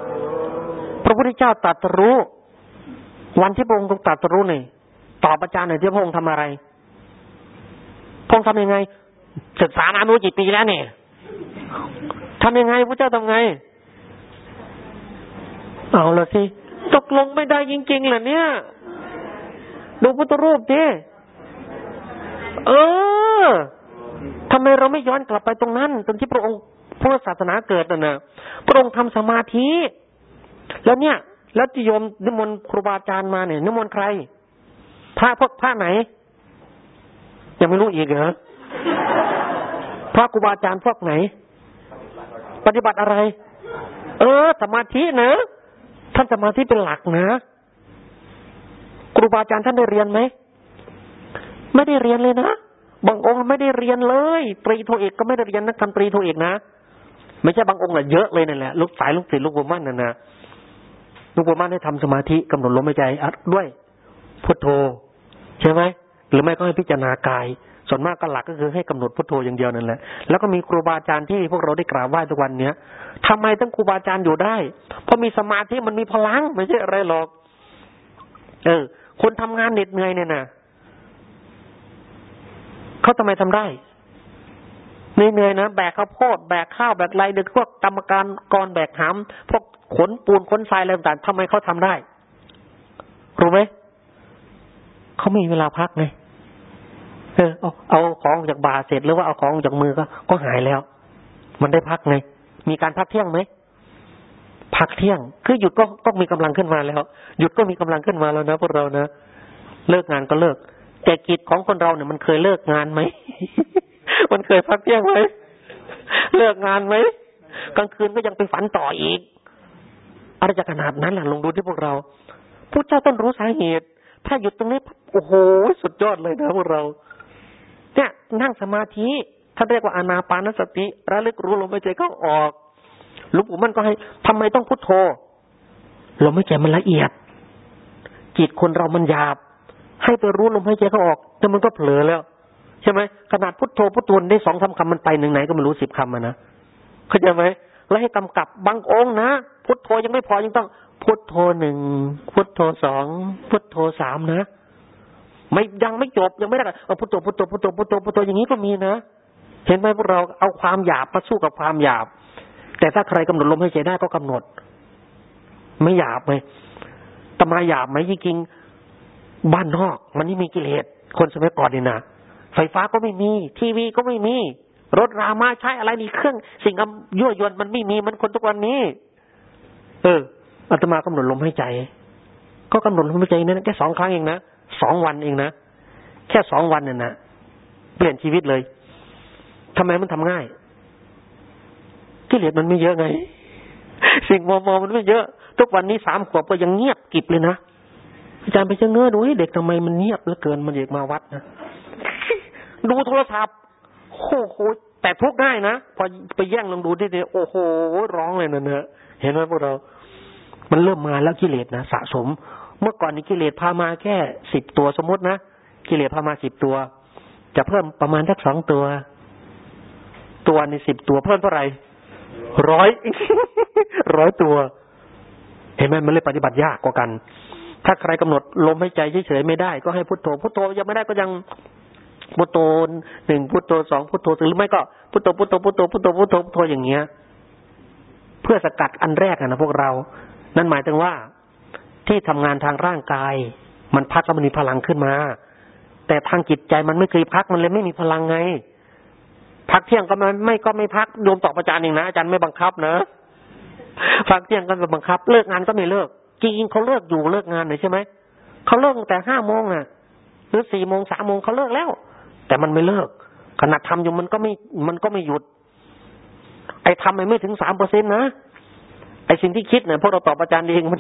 พระพุทธเจ้าตรัสรู้ วันที่พระองค์ทรงตรัสรู้นี่ตอบอาจารย์หน่อยที่พระองค์ทำอะไรพระองค์ทำยังไงศึกษามารู้กี่ปีแล้วเนี่ยทำยังไงพระเจ้าทำไง เอาละสิตกลงไม่ได้จริงๆเหรอเนี่ย ดูพุทธรูปดิเออทำไมเราไม่ย้อนกลับไปตรงนั้นตรงที่พระองค์ พุทธศาสนาเกิดน่ะนะพระองค์ทำสมาธิ แล้วเนี่ย แล้วจิโยมนิมนต์ครูบาอาจารย์มาเนี่ยนิมนต์ใครพระพวกพระไหน ยังไม่รู้อีกเหรอพระครูบาอาจารย์พวกไหน ปฏิบัติอะไร เออ สมาธินะท่านสมาธิเป็นหลักนะครูบาอาจารย์ท่านได้เรียนไหมไม่ได้เรียนเลยนะบางองค์ไม่ได้เรียนเลย ตรีโทเอกก็ไม่ได้เรียนนักทำตรีโทเอกนะ ไม่ใช่บางองค์แหละเยอะเลยนั่นแหละลูกสายลูกศิษย์ลูกบุมั่นนั่นนะลูกบุมั่นให้ทำสมาธิกำหนดลมหายใจด้วยพุทโธใช่ไหมหรือไม่ก็ให้พิจารณากาย ส่วนมากก็หลักก็คือให้กำหนดพุทโธอย่างเดียวนั่นแหละแล้วก็มีครูบาอาจารย์ที่พวกเราได้กราบไหว้ทุกวันเนี้ยทำไมต้องครูบาอาจารย์อยู่ได้ เพราะมีสมาธิมันมีพลังไม่ใช่อะไรหรอก เออ คนทำงานเหน็ดเหนื่อยเนี่ยนะเขาทำไมทำได้ เหนื่อยนะแบกข้าวโพดแบกข้าวแบกไรเด็กพวกกรรมการกรแบกหามพวกขนปูนขนทรายอะไรต่างๆทำไมเขาทำได้ รู้ไหมเขามีเวลาพักไงเออเอาเอาของจากบาเสร็จหรือว่าเอาของจากมือก็ ก็หายแล้ว มันได้พักไง มีการพักเที่ยงไหมพักเที่ยง คือหยุดก็ก็มีกำลังขึ้นมาแล้ว หยุดก็มีกำลังขึ้นมาแล้วนะพวกเรานะเลิกงานก็เลิก แต่กิจของคนเราเนี่ยมันเคยเลิกงานไหม มันเคยพักเที่ยงไหมเลิกงานไหมกลางคืนก็ยังไปฝันต่ออีกอะไรจะขนาดนั้นล่ะลงดูที่พวกเราผู้เจ้าต้องรู้สาเหตุ ถ้าหยุดตรงนี้โอ้โหสุดยอดเลยนะพวกเรา เนี่ยนั่งสมาธิถ้าเรียกว่าอนาปานสติระลึกรู้ลมหายใจเข้าออกหลูกปู่มันก็ให้ทำไมต้องพุทโธลมหายใจมันละเอียด จิตคนเรามันหยาบ ให้ไปรู้ลมหายใจเข้าออกแต่มันก็เผลอแล้ว ใช่ไหมขนาดพุทโธพุทโธได้สองสาคำมันไปหนึ่งไหนก็ไม่รู้สิบคำนะเข้าใจไหมแล้วให้กำกับบางองค์นะพุทโธยังไม่พอยังต้อง พุทโธหนึ่งพุทโธสองพุทโธสามนะไม่ยังไม่จบยังไม่ได้พุทโธพุทโธพุทโธพุทโธพุทโธอย่างนี้ก็มีนะเห็นไหมพวกเราเอาความหยาบมาสู้กับความหยาบ แต่ถ้าใครกำหนดลมให้ใจได้ก็กำหนด ไม่หยาบไหมตมาหยาบไหมจริงๆบ้านนอก มันไม่มีกิเลสคนสมัยก่อนนี่นะ ไฟฟ้าก็ไม่มี ทีวีก็ไม่มี รถรามาใช้อะไรนี่เครื่อง สิ่งยั่วยวนมันไม่มีมันคนทุกวันนี้ เอออาตมากำหนดลมให้ใจ ก็กำหนดลมให้ใจนั่นแค่สองครั้งเองนะสองวันเองนะแค่สองวันเนี่ยนะเปลี่ยนชีวิตเลยทำไมมันทำง่ายกิเลสมันไม่เยอะไง สิ่งมอมอมันไม่เยอะ ทุกวันนี้สามขวบก็ยังเงียบกิบเลยนะอาจารย์ไปเจอเงื้อดูเด็กทำไมมันเงียบเหลือเกินมันเด็กมาวัดนะ ดูโทรศัพท์โอ้โหแต่ทุกง่ายนะพอไปแย่งลองดูได้ๆโอ้โหร้องเลยนะเนอะเห็นไหมพวกเรา มันเริ่มมาแล้วกิเลสนะสะสม เมื่อก่อนนี้กิเลสพามาแค่สิบตัวสมมตินะกิเลสพามาสิบตัว จะเพิ่มประมาณสักสองตัว ตัวในสิบตัวเพิ่มเท่าไหร่ร้อยร้อยตัว เห็นไหมมันเลยปฏิบัติยากกว่ากัน ถ้าใครกำหนดลมหายใจเฉยๆไม่ได้ก็ให้พุทโธพุทโธยังไม่ได้ก็ยัง พุทโธหนึ่งพุทโธสองพุทโธหรือไม่ก็พุทโธพุทโธพุทโธพุทโธพุทโธพุทโธอย่างเงี้ย เพื่อสกัดอันแรกนะพวกเรา นั่นหมายถึงว่าที่ทำงานทางร่างกาย มันพักแล้วมันมีพลังขึ้นมา แต่ทางจิตใจมันไม่เคยพักมันเลยไม่มีพลังไง พักเที่ยงก็ไม่ไม่ก็ไม่พักโยมตอบอาจารย์เองนะอาจารย์ไม่บังคับนะพักเที่ยงก็ไม่บังคับ เลิกงานก็ไม่เลิกจริงเขาเลิกอยู่เลิกงานเลยใช่ไหมเขาเลิกแต่ห้าโมงอะ หรือสี่โมงสามโมงเขาเลิกแล้ว มันไม่เลิก ขนาดทำอยู่มันก็ไม่ มันก็ไม่หยุด ไอ้ทำไม่ถึงสามเปอร์เซ็นต์นะไอ้สิ่งที่คิดเนี่ยพวกเราตอบอาจารย์เองมัน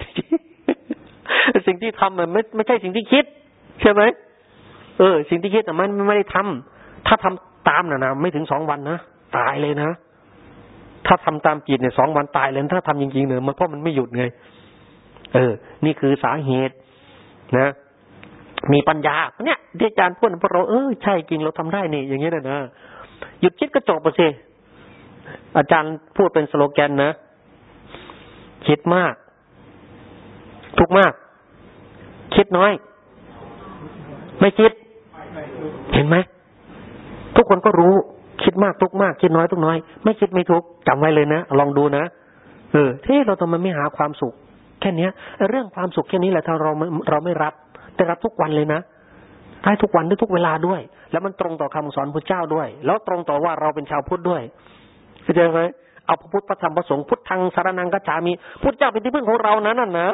สิ่งที่ทำมันไม่ไม่ใช่สิ่งที่คิด ใช่ไหมเออ สิ่งที่คิดแต่มันไม่ได้ทำถ้าทำตามนะนะไม่ถึงสองวันนะตายเลยนะถ้าทำตามจิตเนี่ยสองวันตายเลยถ้าทำจริงๆเนี่ยมันเพราะมันไม่หยุดไง เออ นี่คือสาเหตุนะ มีปัญญาเนี่ยที่อาจารย์พูดพวกเราเออใช่จริงเราทำได้นี่ อย่างเงี้ยนะนะหยุดคิดก็จบไปสิอาจารย์พูดเป็นสโลแกนนะคิดมาก ทุกมาก คิดน้อย ไม่คิด เห็นไหมทุกคนก็รู้ คิดมากทุกมาก คิดน้อยทุกน้อย ไม่คิดไม่ทุกจำไว้เลยนะลองดูนะเออที่เราทำไมไม่หาความสุข แค่นี้เรื่องความสุขแค่นี้แหละถ้าเราเราไม่รับ แต่รับทุกวันเลยนะได้ทุกวันด้ทุกเวลาด้วย แล้วมันตรงต่อคำสอนพระเจ้าด้วย แล้วตรงต่อว่าเราเป็นชาวพุทธด้วยเข้าใจไหมเอาพระพุทธพระธรรมพระสงฆ์พุทธังสารนังกัจฉามีพุทธเจ้าเป็นที่พึ่งของเรานะนั่นนะ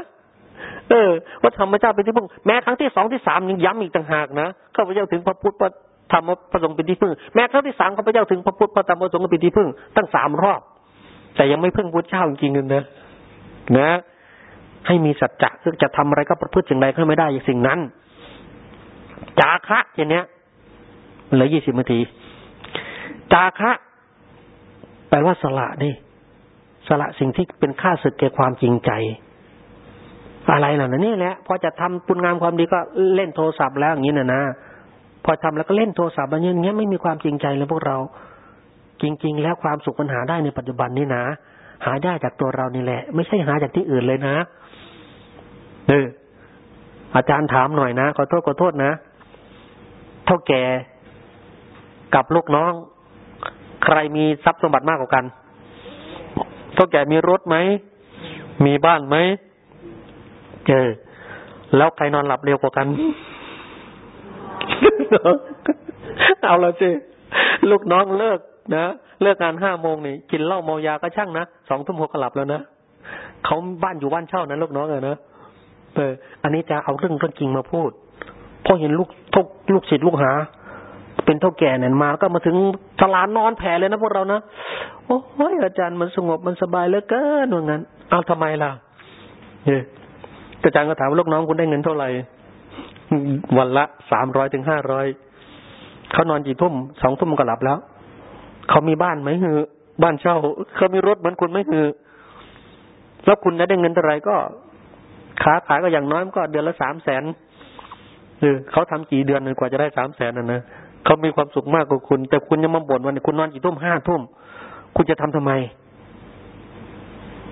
เออว่าธรรมเจ้าเป็นที่พึ่งแม้ครั้งที่สองที่สามยังย้ำอีกต่างหากนะข้าพเจ้าถึงพระพุทธพระธรรมพระสงฆ์เป็นที่พึ่ง แม้ครั้งที่สามข้าพเจ้าถึงพระพุทธพระธรรมพระสงฆ์เป็นที่พึ่ง ตั้งสามรอบ แต่ยังไม่พึ่งพุทธเจ้าจริงๆนะนะ ให้มีสัจจะซึ่งจะทำอะไรก็ประพฤติสิ่งใดก็ไม่ได้อย่างสิ่งนั้น จาคะอย่างเนี้ยเหลือยี่สิบนาที จาคะแปลว่าสละนี่สละสิ่งที่เป็นค่าศึกแก่ความจริงใจ อะไรน่ะนี่แหละพอจะทำปุญงามความดีก็เล่นโทรศัพท์แล้วอย่างนี้นะนะพอทำแล้วก็เล่นโทรศัพท์อะไรอย่างเงี้ยไม่มีความจริงใจเลยพวกเรา จริง ๆ แล้วความสุขปัญหาได้ในปัจจุบันนี่นะหาได้จากตัวเรานี่แหละ ไม่ใช่หาจากที่อื่นเลยนะ เอออาจารย์ถามหน่อยนะขอโทษขอโทษนะ เท่าแก่กับลูกน้อง ใครมีทรัพย์สมบัติมากกว่ากัน เท่าแก่มีรถไหม มีบ้านไหมเจอแล้วใครนอนหลับเร็วกว่ากัน เอาละสิลูกน้องเลิกนะเลิกงานห้าโมงนี่กินเหล้าเมายาก็ช่างนะสองทุ่มหกก็หลับแล้วนะเขาบ้านอยู่บ้านเช่านะลูกน้องอะนะ เออ อันนี้จะเอาเรื่องเรื่องจริงมาพูดพอเห็นลูกทุกลูกศิษย์ลูกหา เป็นเท่าแก่เนี่ยมาแล้วก็มาถึงตลาดนอนแผ่เลยนะพวกเรานะโอ้ยอาจารย์มันสงบมันสบายเหลือเกินว่างั้นเอาทำไมล่ะเนี่ยอาจารย์ก็ถามว่าลูกน้องคุณได้เงินเท่าไหร่วันละสามร้อยถึงห้าร้อยเขานอนกี่ทุ่มสองทุ่มก็หลับแล้วเขามีบ้านไหมฮือบ้านเช่าเขามีรถเหมือนคุณไหมฮือแล้วคุณได้เงินเท่าไหร่ก็ ค้าขายก็อย่างน้อยมันก็เดือนละสามแสนเออเขาทำกี่เดือนกว่าจะได้สามแสนนะนะเขามีความสุขมากกว่าคุณ แต่คุณยังมาบ่นวันนี้คุณนอนกี่ทุ่มห้าทุ่มคุณจะทำทำไม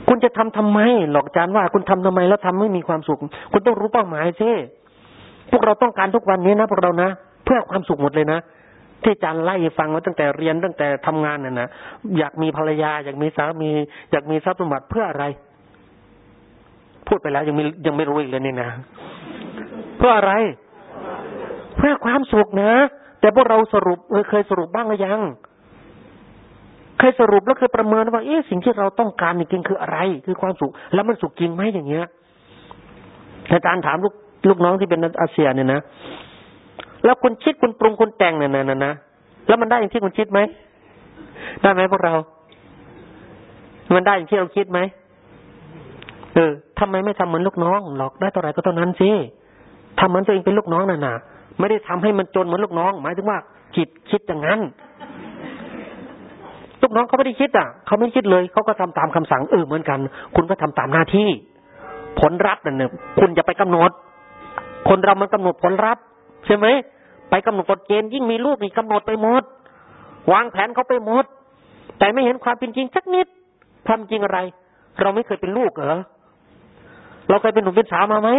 คุณจะทำทำไม หลอกจานว่าคุณทำทำไมแล้วทำไม่มีความสุข คุณต้องรู้เป้าหมายซิพวกเราต้องการทุกวันนี้นะพวกเรานะเพื่อความสุขหมดเลยนะที่อาจารย์ไล่ฟังมาตั้งแต่เรียนตั้งแต่ทำงานน่ะนะอยากมีภรรยา อยากมีสามี อยากมีทรัพย์สมบัติเพื่ออะไร พูดไปแล้วยังไม่ยังไม่รู้อีกเลยนี่นะเพื่ออะไรเพื่อความสุขนะ แต่พวกเราสรุปเคยสรุปบ้างหรือยัง เคยสรุปแล้วเคยประเมินว่าเอ๊ะสิ่งที่เราต้องการจริงๆคืออะไร คือความสุข แล้วมันสุขจริงไหมอย่างเงี้ยอาจารย์ถามลูกลูกน้องที่เป็นอาเซียนเนี่ยนะแล้วคุณคิดคุณปรุงคุณแต่งเนี่ยนะนะแล้วมันได้อย่างที่คุณคิดไหมได้ไหมพวกเรา มันได้อย่างที่เราคิดไหม เออทำไมไม่ทำเหมือนลูกน้องหรอกได้เท่าไหร่ก็เท่านั้นสิทำเหมือนตัวเองเป็นลูกน้องน่ะนะไม่ได้ทำให้มันจนเหมือนลูกน้อง หมายถึงว่าจิตคิดอย่างนั้นลูกน้องเขาไม่ได้คิดอะเขาไม่คิดเลยเขาก็ทำตามคำสั่งเออเหมือนกัน คุณก็ทำตามหน้าที่ ผลรับนั่นเนี่ยคุณจะไปกำหนด คนเรามันกำหนดผลรับใช่ไหมไปกำหนดกฎเกณฑ์ยิ่งมีลูกนี่กำหนดไปหมดวางแผนเขาไปหมดแต่ไม่เห็นความเป็นจริงสักนิดความจริงอะไร เราไม่เคยเป็นลูกเหรอ เราเคยเป็นหนุ่มเป็นสาวมาไหม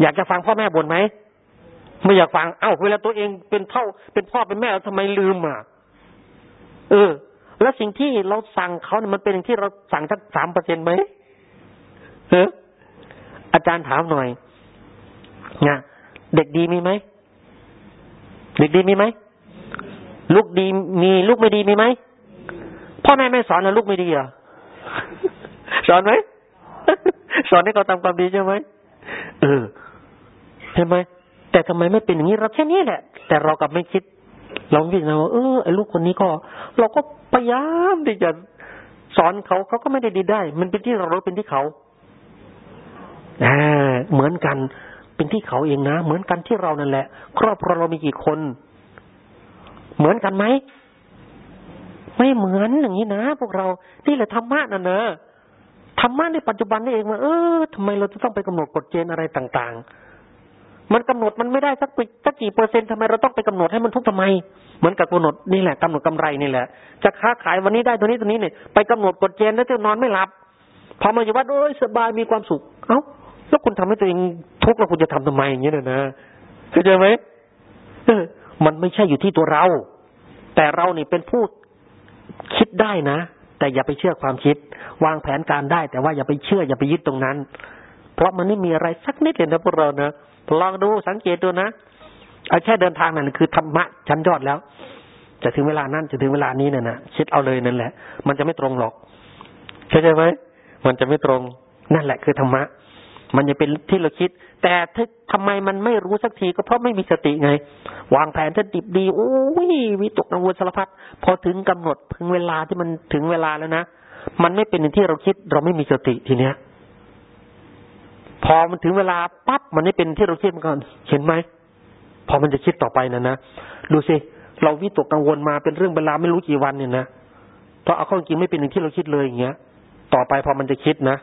อยากจะฟังพ่อแม่บ่นไหมไม่อยากฟังเอ้าเวลาตัวเองเป็นเท่า เป็นพ่อเป็นแม่แล้วทำไมลืมอะเออ แล้วสิ่งที่เราสั่งเขาเนี่ยมันเป็นอย่างที่เราสั่งสักสามเปอร์เซ็นต์ไหมเอออาจารย์ถามหน่อยเนี่ยเด็กดีมีไหมเด็กดีมีไหมลูกดีมีลูกไม่ดีมีไหมพ่อแม่ไม่สอนนะลูกไม่ดีเหรอสอนไหมส อนให้เขาทำความดีใช่ไหมเออเห็นไหมแต่ทำไมไม่เป็นอย่างนี้เราแค่นี้แหละ แต่เรากลับไม่คิด เราคิดนะว่าเออไอ้ลูกคนนี้ก็ เราก็พยายามที่จะสอนเขาเขาก็ไม่ได้ดีได้ มันเป็นที่เราเราเป็นที่เขาอ่าเหมือนกันเป็นที่เขาเองนะเหมือนกันที่เรานั่นแหละ ครอบครัวเรามีกี่คน เหมือนกันไหมไม่เหมือนอย่างนี้นะพวกเรานี่แหละธรรมะน่ะเนอะ รรมะในปัจจุบันนี่เองว่าเออทำไมเราจะต้องไปกำหนดกฎเกณฑ์อะไรต่างๆ มันกำหนดมันไม่ได้สักสักกี่เปอร์เซ็นต์ทำไมเราต้องไปกำหนดให้มันทุกทำไม เหมือนกับกำหนดนี่แหละกำหนดกำไรนี่แหละ จะค้าขายวันนี้ได้ตัวนี้ตัวนี้เนี่ยไปกำหนดกฎเกณฑ์แล้วจะนอนไม่หลับ พอมาอยู่วัดโอ้ยสบายมีความสุข เอ้าแล้วคุณทำให้ตัวเองทุกข์แล้วคุณจะทำทำไมอย่างเงี้ยนะเข้าใจไหมมันไม่ใช่อยู่ที่ตัวเรา แต่เรานี่เป็นผู้คิดได้นะ แต่อย่าไปเชื่อความคิด วางแผนการได้ แต่ว่าอย่าไปเชื่ออย่าไปยึดตรงนั้น เพราะมันไม่มีอะไรสักนิดเลยนะพวกเราเนะลองดูสังเกตดูนะเอาแค่เดินทางนั่นคือธรรมะชั้นยอดแล้วจะถึงเวลานั้นจะถึงเวลานี้เนี่ยนะคิดเอาเลยนั่นแหละ มันจะไม่ตรงหรอกเข้าใจไหมมันจะไม่ตรงนั่นแหละคือธรรมะ มันจะเป็นที่เราคิด แต่ถ้าทำไมมันไม่รู้สักทีก็เพราะไม่มีสติไง วางแผนถ้าดิบดีโอ้ยวิตกกังวลสารพัดพอถึงกำหนดถึงเวลาที่มันถึงเวลาแล้วนะมันไม่เป็นอย่างที่เราคิด เราไม่มีสติทีเนี้ย พอมันถึงเวลาปั๊บมันไม่เป็นที่เราคิดมันก่อนเห็นไหมพอมันจะคิดต่อไปนะนะดูสิเราวิตกกังวลมาเป็นเรื่องเวลาไม่รู้กี่วันเนี่ยนะเพราะเอาข้าจริงไม่เป็นอย่างที่เราคิดเลยอย่างเงี้ย ต่อไปพอมันจะคิดนะ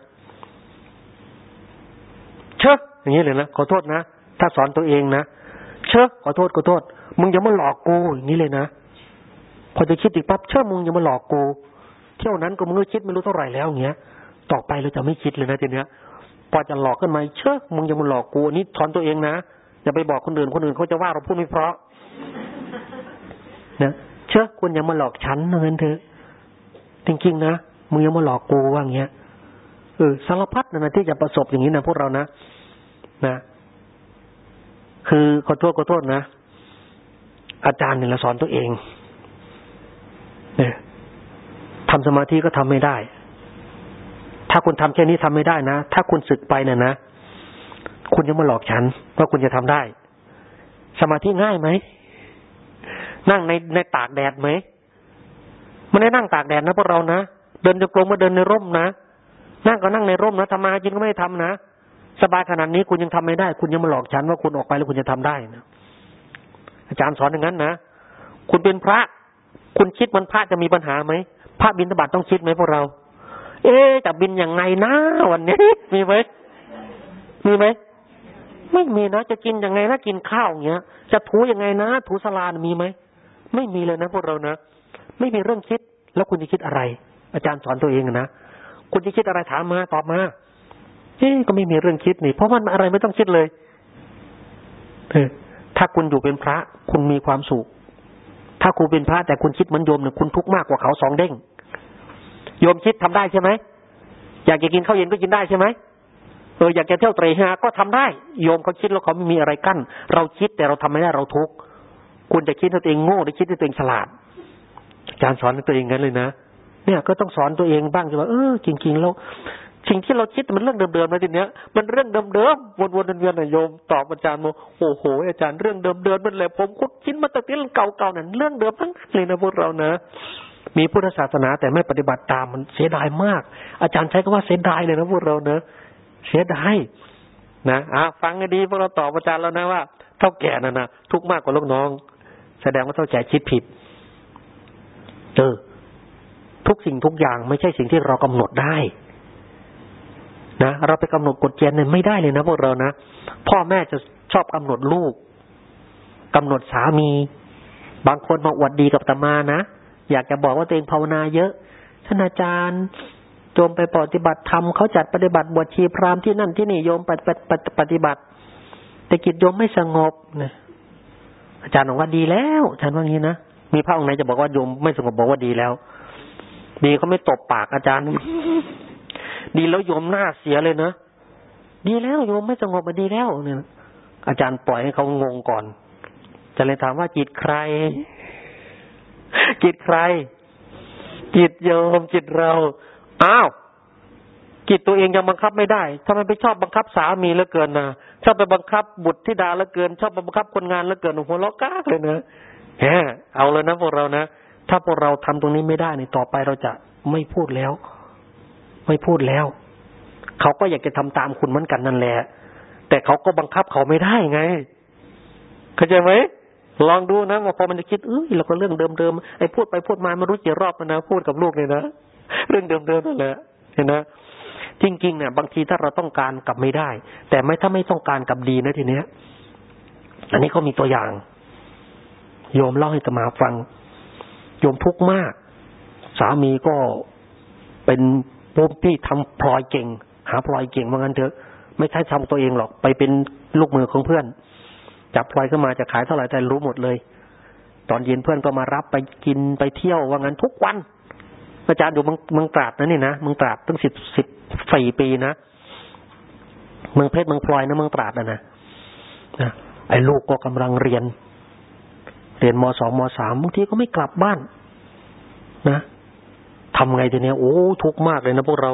เชอะอย่างนี้เลยนะขอโทษนะ ถ้าสอนตัวเองนะเชอะขอโทษขอโทษ มึงอย่ามาหลอกกูอย่างนี้เลยนะพอจะคิดอีกปั๊บเชื่อมึงอย่ามาหลอกกูเที่ยวนั้นก็มึงก็คิดไม่รู้เท่าไหร่แล้วอย่างเงี้ย ต่อไปเราจะไม่คิดเลยนะทีเนี้ยพอจะหลอกขึ้นมาเชื่อมึงอย่ามาหลอกกูนี่สอนตัวเองนะอย่าไปบอกคนอื่นคนอื่นเขาจะว่าเราพูดไม่เพราะนะเชื่อคุณอย่ามาหลอกฉันเงินเถอะจริงๆนะมึงอย่ามาหลอกกูว่าอย่างเงี้ยเออสารพัดนะที่จะประสบอย่างนี้นะพวกเรานะ นะ คือขอโทษขอโทษนะ อาจารย์เนี่ยเราสอนตัวเองเนี่ยทำสมาธิก็ทำไม่ได้ ถ้าคุณทำแค่นี้ทำไม่ได้นะ ถ้าคุณศึกไปเนี่ยนะ คุณจะมาหลอกฉันว่าคุณจะทำได้ สมาธิง่ายไหม นั่งในในตากแดดไหมไม่ได้นั่งตากแดดนะพวกเรานะ เดินจะกลมมาเดินในร่มนะ นั่งก็นั่งในร่มนะทำมาจริงก็ไม่ได้ทำนะ สบายขนาดนี้คุณยังทำไม่ได้ คุณยังมาหลอกฉันว่าคุณออกไปแล้วคุณจะทำได้นะอาจารย์สอนอย่างนั้นนะคุณเป็นพระ คุณคิดมันพระจะมีปัญหาไหมพระบินทบาทต้องคิดไหมพวกเรา เอ๊จะบินยังไงนะวันนี้ มีไหมมีไหมไม่มีนะจะกินยังไงนะกินข้าวอย่างเงี้ย จะถูยังไงนะถูสลานมีไหมไม่มีเลยนะพวกเรานะไม่มีเรื่องคิด แล้วคุณจะคิดอะไร อาจารย์สอนตัวเองนะคุณจะคิดอะไรถามมาตอบมา เอ๊ก็ไม่มีเรื่องคิดนี่เพราะมันอะไรไม่ต้องคิดเลยเออถ้าคุณอยู่เป็นพระ คุณมีความสุข ถ้าคุณเป็นพระ แต่คุณคิดเหมือนโยมเนี่ยคุณทุกข์มากกว่าเขาสองเด้งโยมคิดทำได้ใช่ไหมอยากจะกินข้าวเย็นก็กินได้ใช่ไหมเอออยากจะเที่ยวเตะฮาก็ทำได้ โยมเขาคิดแล้วเขาไม่มีอะไรกั้น เราคิดแต่เราทำไม่ได้เราทุกข์คุณจะคิดตัวเองโง่หรือคิดตัวเองฉลาดอาจารย์สอนตัวเองงั้นเลยนะเนี่ยก็ต้องสอนตัวเองบ้างจะว่าเออจริงๆแล้ว สิ่งที่เราคิดมันเรื่องเดิมๆนะทีเนี้ยมันเรื่องเดิมๆวนๆเวียนๆนะโยมตอบอาจารย์โมโอ้โห อาจารย์เรื่องเดิมๆมันเลยผมคุดคิดมาตั้งแต่เก่าๆนั่นเรื่องเดิมทั้งเลยนะพวกเรานะมีพุทธศาสนาแต่ไม่ปฏิบัติตามมันเสียดายมาก อาจารย์ใช้คำว่าเสียดายเลยนะพวกเราเนอะเสียดายนะอะฟังให้ดีพวกเราตอบอาจารย์แล้วนะว่าเท่าแก่นั่นนะทุกมากกว่าลูกน้อง แสดงว่าเท่าแก่คิดผิดเออทุกสิ่งทุกอย่างไม่ใช่สิ่งที่เรากำหนดได้ นะเราไปกำหนดกฎเกณฑ์เนี่ยไม่ได้เลยนะพวกเรานะพ่อแม่จะชอบกำหนดลูกกำหนดสามี บางคนมาอวดดีกับตมานะอยากจะบอกว่าตัวเองภาวนาเยอะท่านอาจารย์โยมไปปฏิบัติธรรมเขาจัดปฏิบัติบวชชีพราหมณ์ที่นั่นที่นี่โยมปฏิบัติปฏิบัติ แต่กิจโยมไม่สงบนะอาจารย์บอกว่าดีแล้วอาจารย์ว่างี้นะมีพระองค์ไหนจะบอกว่าโยมไม่สงบบอกว่าดีแล้ว ดีเขาไม่ตบปากอาจารย์ ดีแล้วโยมหน้าเสียเลยนะดีแล้วโยมไม่สงบมาดีแล้วเนี่ยอาจารย์ปล่อยให้เขางงก่อนจะเลยถามว่าจิตใคร จิตใคร จิตโยมจิตเราอ้าวจิตตัวเองยังบังคับไม่ได้ทำไมไปชอบบังคับสามีเหลือเกินนะชอบไปบังคับบุตรธิดาเหลือเกิน ชอบไปบังคับคนงานเหลือเกินหัวเราะก้ากเลยเนะแหมเอาเลยนะพวกเรานะถ้าพวกเราทำตรงนี้ไม่ได้ในต่อไปเราจะไม่พูดแล้ว ไม่พูดแล้ว เขาก็อยากจะทำตามคุณเหมือนกันนั่นแหละ แต่เขาก็บังคับเขาไม่ได้ไง เข้าใจไหมลองดูนะว่าพอมันจะคิดเอ้ยเราก็เรื่องเดิมๆไอ้พูดไปพูดมาไม่รู้กี่รอบนะพูดกับลูกเลยนะเรื่องเดิมๆนั่นแหละเห็นนะจริงๆเนี่ยบางทีถ้าเราต้องการกลับไม่ได้ แต่ไม่ถ้าไม่ต้องการกลับดีนะทีเนี้ย อันนี้ก็มีตัวอย่าง โยมเล่าให้ตมาฟัง โยมทุกข์มาก สามีก็เป็น ปุ๊บที่ทำพลอยเก่ง หาพลอยเก่งว่างั้นเถอะ ไม่ใช่ทำตัวเองหรอกไปเป็นลูกมือของเพื่อน จับพลอยขึ้นมาจะขายเท่าไหร่แต่รู้หมดเลย ตอนเย็นเพื่อนก็มารับไปกินไปเที่ยวว่างั้นทุกวัน อาจารย์อยู่เมืองตราดนะนี่นะเมืองตราดตั้งสิบสิบสี่ปีนะเมืองเพชรเมืองพลอยนะเมืองตราดนะนะนะไอ้ลูกก็กำลังเรียน เรียนมสองมสามบางทีก็ไม่กลับบ้าน นะ ทำไงทีเนี้ยโอ้ทุกข์มากเลยนะพวกเรา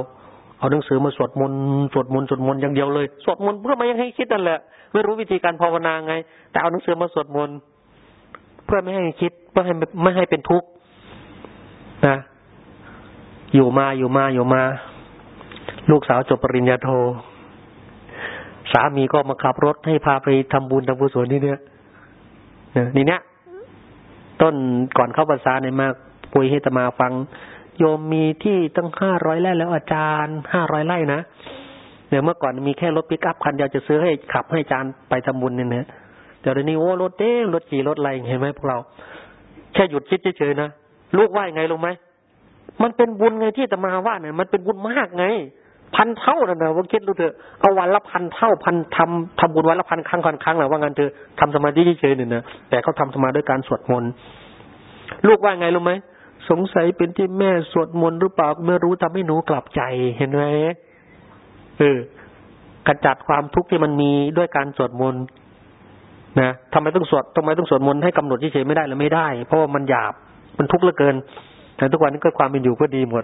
เอาหนังสือมาสวดมนต์สวดมนต์สวดมนต์อย่างเดียวเลย สวดมนต์เพื่อไม่ให้คิดนั่นแหละไม่รู้วิธีการภาวนาไง แต่เอาหนังสือมาสวดมนต์เพื่อไม่ให้คิดเพื่อให้ไม่ให้เป็นทุกข์นะอยู่มาอยู่มาอยู่มา ลูกสาวจบปริญญาโท สามีก็มาขับรถให้พาไปทำบุญทำบุญสวนนี่เนี่ยนี่เนี่ยต้นก่อนเข้าภาษาเนี่ยมาปุยให้ตมาฟัง โยมมีที่ตั้งห้าร้อยไร่แล้วอาจารย์ห้าร้อยไร่นะเนี่ยวเมื่อก่อนมีแค่รถปิกอัพคันเดียวจะซื้อให้ขับให้อาจานไปทำบุญเนี่ยนะเดี๋ยวนี้โอ้รถเต้รถขี่รถอะไรเห็นไหมพวกเรา แค่หยุดคิดเฉยๆนะลูกว่าไงรู้ไหมมันเป็นบุญไงที่จะมาว่าเนี่ยมันเป็นบุญมากไง พันเท่านะนะว่าคิดรู้เถอะเอาวันละพันเท่าพันทำทำบุญวันละพันครั้งพันครั้งแหละว่างั้นเถอะทำสมาธิเฉยๆเนี่ยนะแต่เขาทำสมาด้วยการสวดมนต์ลูกว่าไงรู้ไหม สงสัยเป็นที่แม่สวดมนต์หรือเปล่าไม่รู้ทำให้หนูกลับใจเห็นไหมเออกระจัดความทุกข์ที่มันมีด้วยการสวดมนต์นะทำไมต้องสวดทำไมต้องสวดมนต์ให้กำหนดเฉยๆไม่ได้หรือไม่ได้ เพราะว่ามันหยาบมันทุกข์เหลือเกิน แต่ทุกวันนี้ก็ความเป็นอยู่ก็ดีหมด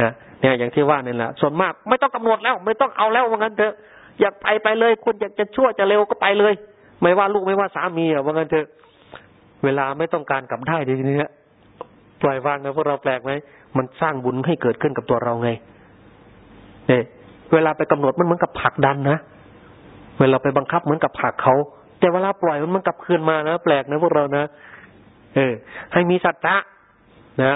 นะเนี่ยอย่างที่ว่านี่แหละส่วนมากไม่ต้องกำหนดแล้ว ไม่ต้องเอาแล้วว่างั้นเถอะอยากไปไปเลยคุณอยากจะชั่วจะเร็วก็ไปเลย ไม่ว่าลูกไม่ว่าสามีอะว่างั้นเถอะเวลาไม่ต้องการกลับได้ทีนี้ ปล่อยวางนะพวกเราแปลกไหมมันสร้างบุญให้เกิดขึ้นกับตัวเราไงเนี่ยเวลาไปกำหนดมันเหมือนกับผลักดันนะเวลาไปบังคับเหมือนกับผลักเขาแต่เวลาปล่อยมันมันกลับคืนมานะแปลกนะพวกเรานะเออ ให้มีสัจจะนะ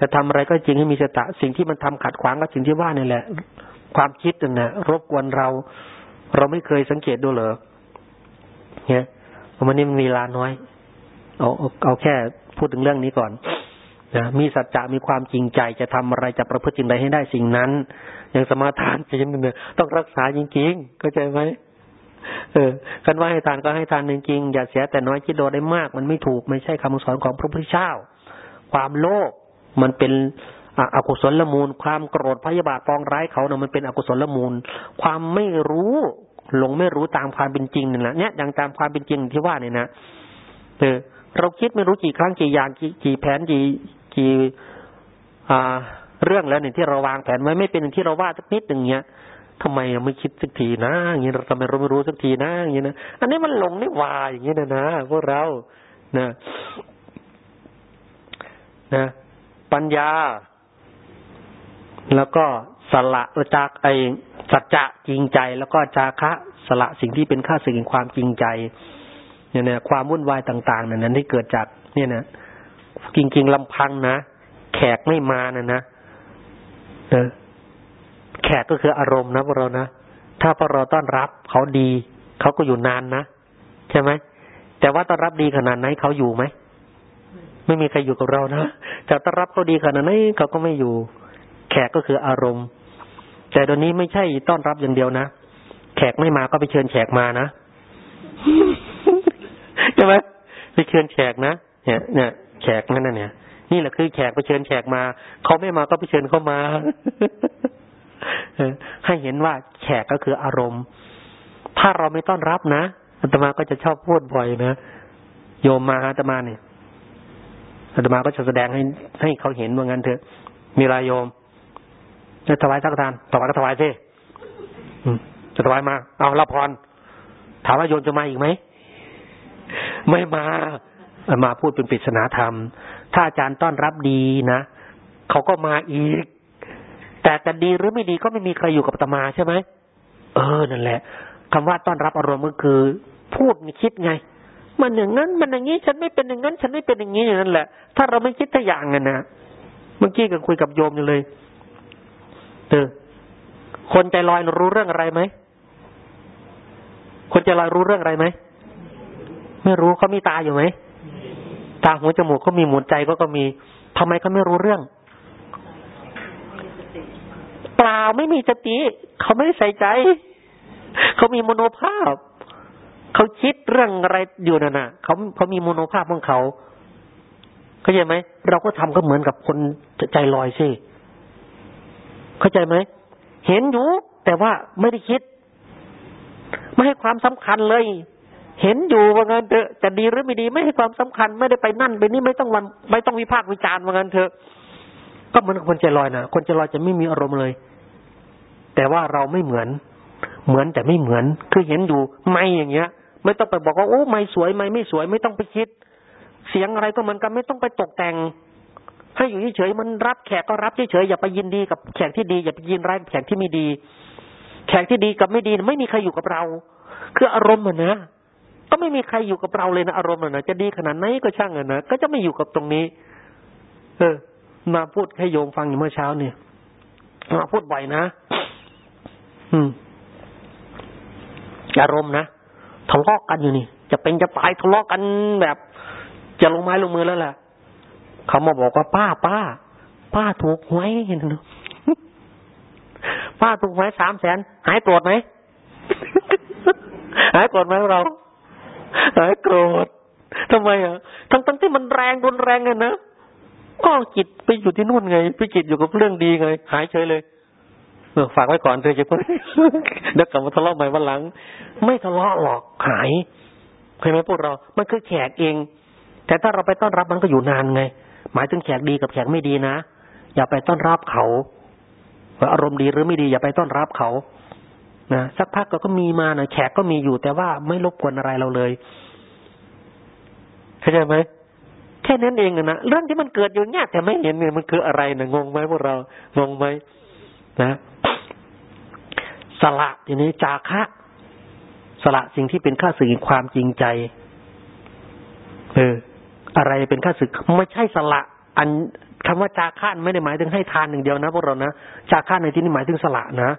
จะทำอะไรก็จริงให้มีสัจจะสิ่งที่มันทำขัดขวางก็สิ่งที่ว่านี่แหละ ความคิดนั่นนะรบกวนเรา เราไม่เคยสังเกตดูเหรอเนี่ยวันนี้มันมีลาน้อย เอาเอาแค่พูดถึงเรื่องนี้ก่อน นะมีสัจจะมีความจริงใจจะทำอะไรจะประพฤติจริงใดให้ได้สิ่งนั้น อย่างสมาทานศีลเนี่ยต้องรักษาจริงๆเข้าใจไหมเออกันว่าให้ทานก็ให้ทานจริงๆอย่าเสียแต่น้อยคิดโดได้มาก มันไม่ถูกไม่ใช่คำสอนของพระพุทธเจ้า ความโลภมันเป็นอกุศลละมูล ความโกรธพยาบาทปองร้ายเขาเนี่ยมันเป็นอกุศลละมูล ความไม่รู้หลงไม่รู้ตามความเป็นจริงนี่แหละเนี่ยอย่างตามความเป็นจริงที่ว่าเนี่ยนะเออเราคิดไม่รู้กี่ครั้งกี่อย่างกี่กี่แผนกี่ กี่เรื่องแล้วเนี่ยที่เราวางแผนไว้ไม่เป็นอย่างที่เราว่าสักนิดหนึ่งเนี้ยทำไมไม่คิดสักทีนะอย่างนี้เราทำไมเราไม่รู้สักทีนะอย่างนี้ยนะอันนี้มันหลงนี่วาอย่างนี้นะนะพวกเรานะนะ ปัญญา แล้วก็สละจากไอสัจจะจริงใจ แล้วก็จาคะสละสิ่งที่เป็นค่าสิ่งความจริงใจเนี่ยนะความวุ่นวายต่าง ๆ นั้นที่เกิดจากเนี่ยนะ จริง ๆลำพังนะแขกไม่มานะนะเออแขกก็คืออารมณ์นะพวกเรานะถ้าพวกเราต้อนรับเขาดีเขาก็อยู่นานนะใช่ไหมแต่ว่าต้อนรับดีขนาดไหนเขาอยู่ไหมไม่มีใครอยู่กับเรานะแต่ต้อนรับเขาดีขนาดไหนเขาก็ไม่อยู่ แขกก็คืออารมณ์ แต่ตอนนี้ไม่ใช่ต้อนรับอย่างเดียวนะแขกไม่มาก็ไปเชิญแขกมานะใช่ไหมไปเชิญแขกนะเนี่ยเนี่ย แขกนั่นน่ะเนี่ย นี่แหละคือแขกไปเชิญแขกมาเขาไม่มาก็ไปเชิญเขามาให้เห็นว่าแขกก็คืออารมณ์ ถ้าเราไม่ต้อนรับนะอาตมาก็จะชอบพูดบ่อยนะโยมมาอาตมาเนี่ยอาตมาก็จะแสดงให้ให้เขาเห็นว่างั้นเถอะ มีลายโยมจะถวายสักทานถวายก็ถวายสิจะถวายมา เอารับพรถามว่าโยมจะมาอีกไหม ไม่มา มาพูดเป็นปริศนาธรรม ถ้าอาจารย์ต้อนรับดีนะเขาก็มาอีก แต่จะดีหรือไม่ดีก็ไม่มีใครอยู่กับตมาใช่ไหมเออนั่นแหละคำว่าต้อนรับอารมณ์ก็คือ พูดคิดไง มันอย่างนั้น มันอย่างนี้ฉันไม่เป็นอย่างนั้น ฉันไม่เป็นอย่างนี้อย่างนั้นแหละ ถ้าเราไม่คิดแต่อย่างนั้นนะเมื่อกี้ก็คุยกับโยมอยู่เลยเออคนใจลอยรู้เรื่องอะไรไหมคนใจลอยรู้เรื่องอะไรไหมไม่รู้เขามีตาอยู่ไหม ตาหูจมูกเขามีหมุนใจก็ก็มีทำไมเขาไม่รู้เรื่อง เปล่าไม่มีสติเขาไม่ได้ใส่ใจ เขามีโมโนภาพ เขาคิดเรื่องอะไรอยู่นั่นน่ะเขาเขามีโมโนภาพของเขาเข้าใจไหมเราก็ทำก็เหมือนกับคนใจลอยสิเข้าใจไหมเห็นอยู่แต่ว่าไม่ได้คิด ไม่ให้ความสำคัญเลย เห็นอยู่ว่างั้นเถอะจะดีหรือไม่ดีไม่ให้ความสำคัญไม่ได้ไปนั่นไปนี่ไม่ต้องวันไม่ต้องวิพากษ์วิจารณ์ว่างั้นเถอะ ก็เหมือนคนใจลอยนะคนใจลอยจะไม่มีอารมณ์เลย แต่ว่าเราไม่เหมือน เหมือนแต่ไม่เหมือนคือเห็นอยู่ไม่อย่างเงี้ย ไม่ต้องไปบอกว่าโอ้ไม่สวยไม่ไม่สวยไม่ต้องไปคิด เสียงอะไรก็เหมือนกันไม่ต้องไปตกแต่งให้อยู่เฉยมันรับแขกก็รับเฉยอย่าไปยินดีกับแขกที่ดีอย่าไปยินร้ายแขกที่ไม่ดี แขกที่ดีกับไม่ดีไม่มีใครอยู่กับเรา คืออารมณ์มันนะ ก็ไม่มีใครอยู่กับเราเลยนะอารมณ์นนะจะดีขนาดไหนก็ช่างอะนะก็จะไม่อยู่กับตรงนี้ เออ มาพูดให้โยมฟังอยู่เมื่อเช้าเนี่ยมาพูดบ่อยนะอืมอารมณ์นะทะเลาะกันอยู่นี่ จะเป็นจะตายทะเลาะกันแบบ จะลงไม้ลงมือแล้วแหละเขามาบอกว่าป้าป้า ป้าถูกหวยเห็นไหมป้าถูกหวยสามแสนหายโกรธไหมหายโกรธไหมเรา โกรธทำไมอะ ทั้งทั้งที่มันแรงรุนแรงเลยนะก็จิตไปอยู่ที่นู่นไง ไปจิตอยู่กับเรื่องดีไง หายเฉยเลยเออฝากไว้ก่อนเธอจะพูดเดี๋ยวกลับมาทะเลาะใหม่วันหลัง ไม่ทะเลาะหรอกหายเห็นไหมพวกเรา มันคือแขกเอง แต่ถ้าเราไปต้อนรับมันก็อยู่นานไง หมายถึงแขกดีกับแขกไม่ดีนะ อย่าไปต้อนรับเขา อารมณ์ดีหรือไม่ดี อย่าไปต้อนรับเขา นะสักพักก็ก็มีมานะแขกก็มีอยู่ แต่ว่าไม่รบกวนอะไรเราเลยเข้าใจไหมแค่นั้นเองนะเรื่องที่มันเกิดอยู่เนี่ยแต่ไม่เห็นเนี่ยมันคืออะไรนะงงไหมพวกเรางงไหมนะสละทีนี้จาคะ สละสิ่งที่เป็นค่าสึกความจริงใจ เออ อะไรเป็นค่าสึกไม่ใช่สละ อันคำว่าจาคะไม่ได้หมายถึงให้ทานหนึ่งเดียวนะพวกเรานะจาคะในที่นี้หมายถึงสละนะ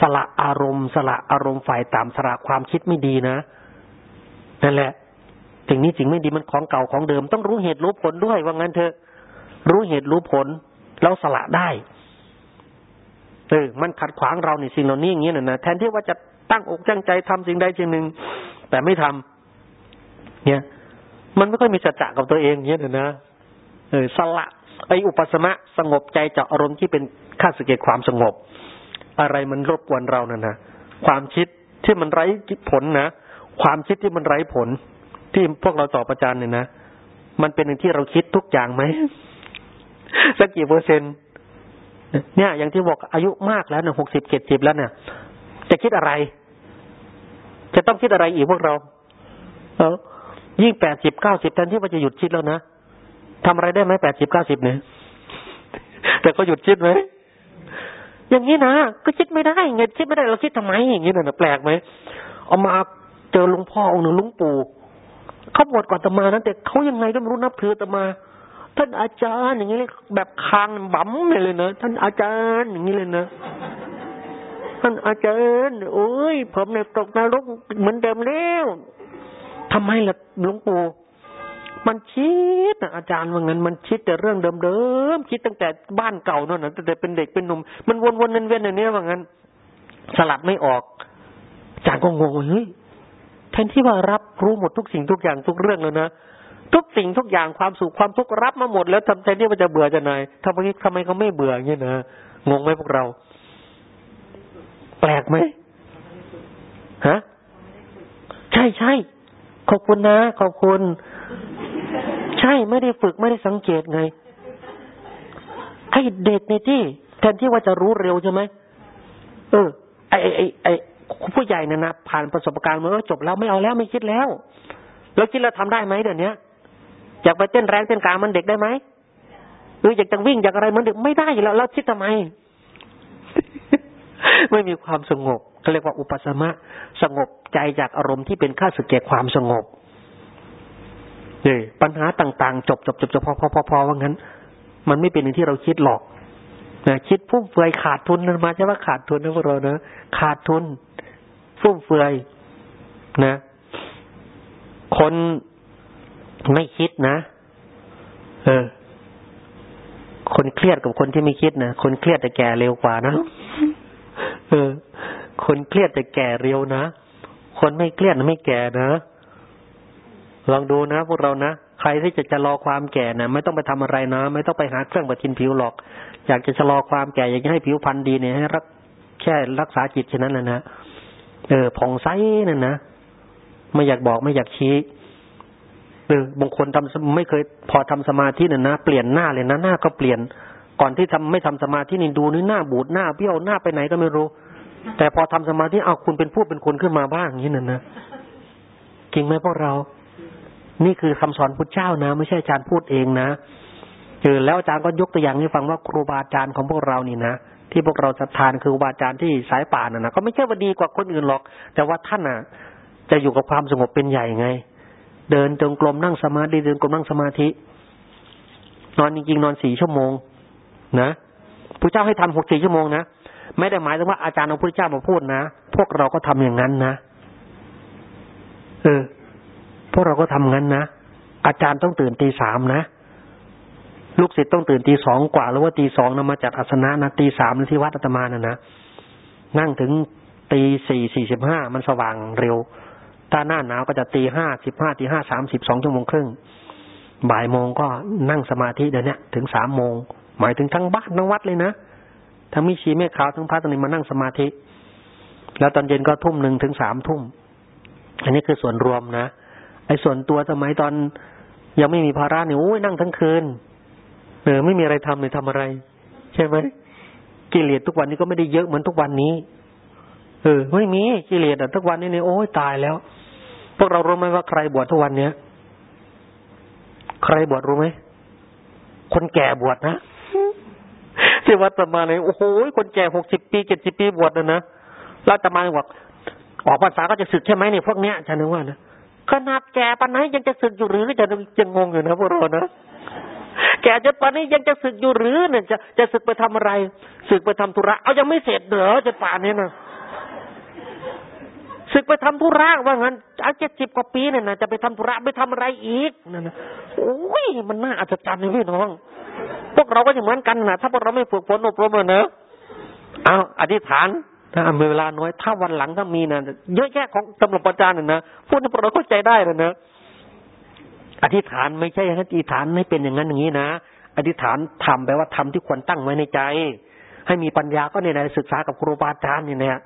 สละอารมณ์ สละอารมณ์ฝ่ายต่ำสละความคิดไม่ดีนะนั่นแหละสิ่งนี้สิ่งไม่ดีมันของเก่าของเดิม ต้องรู้เหตุรู้ผลด้วยว่างั้นเถอะ รู้เหตุรู้ผลแล้วสละได้เออมันขัดขวางเราในสิ่งเหล่านี้อย่างนี้นะนะแทนที่ว่าจะตั้งอกตั้งใจทำสิ่งใดสิ่งหนึ่ง แต่ไม่ทำเนี่ย มันไม่ค่อยมีสัจจะกับตัวเองเงี้ยนะเออสละไออุปสมะสงบใจจากอารมณ์ที่เป็นข้าศึกแก่ความสงบ อะไรมันรบกวนเรานั่นนะความคิดที่มันไร้ผลนะความคิดที่มันไร้ผล ที่พวกเราตอบประจานเนี่ยนะมันเป็นอย่างที่เราคิดทุกอย่างไหมสักกี่เปอร์เซ็นต์เนี่ย อย่างที่บอกอายุมากแล้วเนี่ยหกสิบเจ็ดสิบแล้วเนี่ยจะคิดอะไร จะต้องคิดอะไรอีกพวกเรา เออยิ่งแปดสิบเก้าสิบแทนที่ว่าจะหยุดคิดแล้วนะทำอะไรได้ไหมแปดสิบเก้าสิบเนี่ยแต่ก็หยุดคิดไหม อย่างนี้นะก็คิดไม่ได้ไงคิดไม่ได้เราคิดทำไมอย่างนี้นะแปลกไหมเอามาเจอหลวงพ่อองค์หนึ่งลุงปู่เขาบวชก่อนตมานะแต่เขายังไงก็ไม่รู้นับถือตมาท่านอาจารย์อย่างนี้แบบคางบั๋มเลยนะท่านอาจารย์อย่างนี้เลยนะท่านอาจารย์โอ้ยผมเนี่ยตกนรกเหมือนเดิมแล้วทำไมล่ะหลวงปู่ มันคิดนะอาจารย์ว่างั้นมันคิดแต่เรื่องเดิมๆคิดตั้งแต่บ้านเก่านั่นนะตั้งแต่เป็นเด็กเป็นหนุ่มมันวนๆเวียนๆอย่างนี้ว่างั้น สลัดไม่ออกอาจารย์ก็งงเฮ้ยแทนที่ว่ารับรู้หมดทุกสิ่งทุกอย่างทุกเรื่องแล้วนะทุกสิ่งทุกอย่างความสุขความทุกข์รับมาหมดแล้วทำแทนที่มันจะเบื่อจะนายทำไมทำไมเขาไม่เบื่ออย่างนี้นะงงไหมพวกเรา แปลกไหมฮะใช่ใช่ขอบคุณนะ ขอบคุณ ช่ไม่ได้ฝึกไม่ได้สังเกตไงไอ้เด็กในที่ แทนที่ว่าจะรู้เร็วใช่ไหมเออไอไอไอผู้ใหญ่เนี่ยนะผ่านประสบการณ์มาแล้วจบแล้วไม่เอาแล้วไม่คิดแล้ว แล้วคิดแล้วทำได้ไหมเดี๋ยวนี้อยากไปเต้นแรงเต้นกลางมันเด็กได้ไหมหรืออยากจะวิ่งอยากอะไรมันเด็กไม่ได้แล้วเราคิดทำไม ไม่มีความสงบเขาเรียกว่าอุปสมะสงบใจจากอารมณ์ที่เป็นข้าศึกแก่ความสงบ ปัญหาต่างๆ จบจบจบจบพอพอพอพอว่างั้น มันไม่เป็นอย่างที่เราคิดหรอกนะคิดฟุ่มเฟือยขาดทุนมาใช่ว่าขาดทุนนะพวกเราเนะขาดทุน ฟุ่มเฟือยนะ คนไม่คิดนะ เออ คนเครียดกับคนที่ไม่คิดนะคนเครียดแต่แก่เร็วกว่านะเออ คนเครียดแต่แก่เร็วนะคนไม่เครียดไม่แก่นะ ลองดูนะพวกเรานะใครที่จะจะรอความแก่นะไม่ต้องไปทำอะไรนะ ไม่ต้องไปหาเครื่องประทินผิวหรอก อยากจะชะลอความแก่อยากจะให้ผิวพรรณดีเนี่ยให้รักแค่รักษาจิตเช่นนั้นแหละนะเออผ่องใสนั่นนะไม่อยากบอกไม่อยากชี้เออบางคนทำไม่เคยพอทำสมาธิเนี่ยนะเปลี่ยนหน้าเลยนะหน้าก็เปลี่ยน ก่อนที่ทำไม่ทำสมาธินี่ดูนี่หน้าบูดหน้าเบี้ยวหน้าไปไหนก็ไม่รู้ แต่พอทำสมาธิเอาคุณเป็นผู้เป็นคนขึ้นมาบ้างอย่างนี้นะนะจริงไหมพวกเรา นี่คือคำสอนพุทธเจ้านะ ไม่ใช่อาจารย์พูดเองนะเออแล้วอาจารย์ก็ยกตัวอย่างให้ฟังว่าครูบาอาจารย์ของพวกเรานี่นะที่พวกเราจะทานคือครูบาอาจารย์ที่สายป่านนะก็ไม่ใช่ว่าดีกว่าคนอื่นหรอก แต่ว่าท่านอะ จะอยู่กับความสงบเป็นใหญ่ไง เดินจงกรมนั่งสมาธิเดินกรมนั่งสมาธิ นอนจริงๆนอนสี่ชั่วโมง นะพระเจ้าให้ทำหกสี่ชั่วโมงนะไม่ได้หมายถึงว่าอาจารย์ของพระเจ้ามาพูดนะพวกเราก็ทำอย่างนั้นนะเออ วกเราก็ทำงั้นนะ อาจารย์ต้องตื่นตีสามนะ ลูกศิษย์ต้องตื่นตีสองกว่าหรือว่าตีสองนะมาจัดอาสนะนะตีสามที่วัดอาตมานะนะนั่งถึงตีสี่สี่สิบห้ามันสว่างเร็ว ถ้าหน้าหนาวก็จะตีห้าสิบห้าตีห้าสามสิบสองชั่วโมงครึ่งบ่ายโมงก็นั่งสมาธิเดี๋ยวนี้ถึงสามโมง หมายถึงทั้งบ้านทั้งวัดเลยนะทั้งมิชีเมฆขาวทั้งพระตอนนี้มานั่งสมาธิ แล้วตอนเย็นก็ทุ่มหนึ่งถึงสามทุ่ม อันนี้คือส่วนรวมนะ ไอ้ส่วนตัวสมัยตอน ยังไม่มีภาระเนี่ยโอ้ยนั่งทั้งคืนเออไม่มีอะไรทำเลยทำอะไร ใช่ไหมกิเลสทุกวันนี้ก็ไม่ได้เยอะเหมือนทุกวันนี้ เออ ไม่มีกิเลสอะทุกวันนี้เนี่ยโอ้ยตายแล้ว พวกเรารู้ไหมว่าใครบวชทุกวันเนี้ยใครบวชรู้ไหมคนแก่บวชนะที่วัดประมาเลยโอ้โหคนแก่หกสิบปีเจ็ดสิบปีบวชนะนะแล้วจะมาบอกออกภาษาก็จะสึกใช่ไหมเนี่ยพวกเนี้ยฉันนึกว่านะ ขนาดแก่ปานไหนยังจะสึกอยู่หรือจะยังงงอยู่นะพวกเรานะแกจะปานนี้ยังจะศึกอยู่หรือเนี่ยจะจะศึกไปทำอะไรศึกไปทำธุระเอายังไม่เสร็จเหรอจะป่านนี้นะศึกไปทำธุระว่างั้นอาเจ็ดสิบกว่าปีเนี่ยนะจะไปทำธุระไปทำอะไรอีกนั่นนะโอ้ยมันน่าอัศจรรย์เลยพี่น้อง พวกเราก็จะเหมือนกันนะถ้าพวกเราไม่ฝึกฝนอบรมเนอะเอาอธิษฐาน ถ้ามีเวลาน้อยถ้าวันหลังถ้ามีนะเยอะแยะของตำรวจประจานนะพูดให้พวกเราเข้าใจได้เลยนะอธิษฐานไม่ใช่อธิษฐานให้เป็นอย่างนั้นอย่างนี้นะอธิษฐานทำแปลว่าทำที่ควรตั้งไว้ในใจ ให้มีปัญญาก็ในในศึกษากับครูบาอาจารย์เนี่ย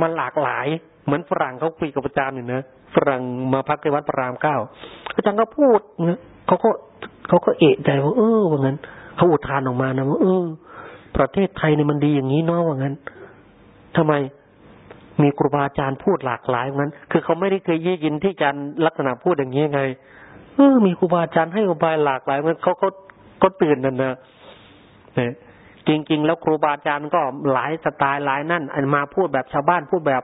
มันหลากหลาย เหมือนฝรั่งเขาคุยกับอาจารย์เนี่ยนะฝรั่งมาพักในวัดพระรามเก้าอาจารย์ก็พูดนะเขาก็เขาก็เอะใจว่าเออว่างั้นเขาอุทานออกมานะว่าเออ ประเทศไทยเนี่ยมันดีอย่างนี้เนาะว่างั้น ทำไมมีครูบาอาจารย์พูดหลากหลายงั้น คือเขาไม่ได้เคยยี่ยินที่อาจารย์ลักษณะพูดอย่างนี้ไง เออ มีครูบาอาจารย์ให้อุบายหลากหลายมันเขาเขาก็ตื่นนั่นนะเนี่ยจริง ๆ แล้วครูบาอาจารย์ก็หลายสไตล์หลายนั่นอันมาพูดแบบชาวบ้านพูดแบบ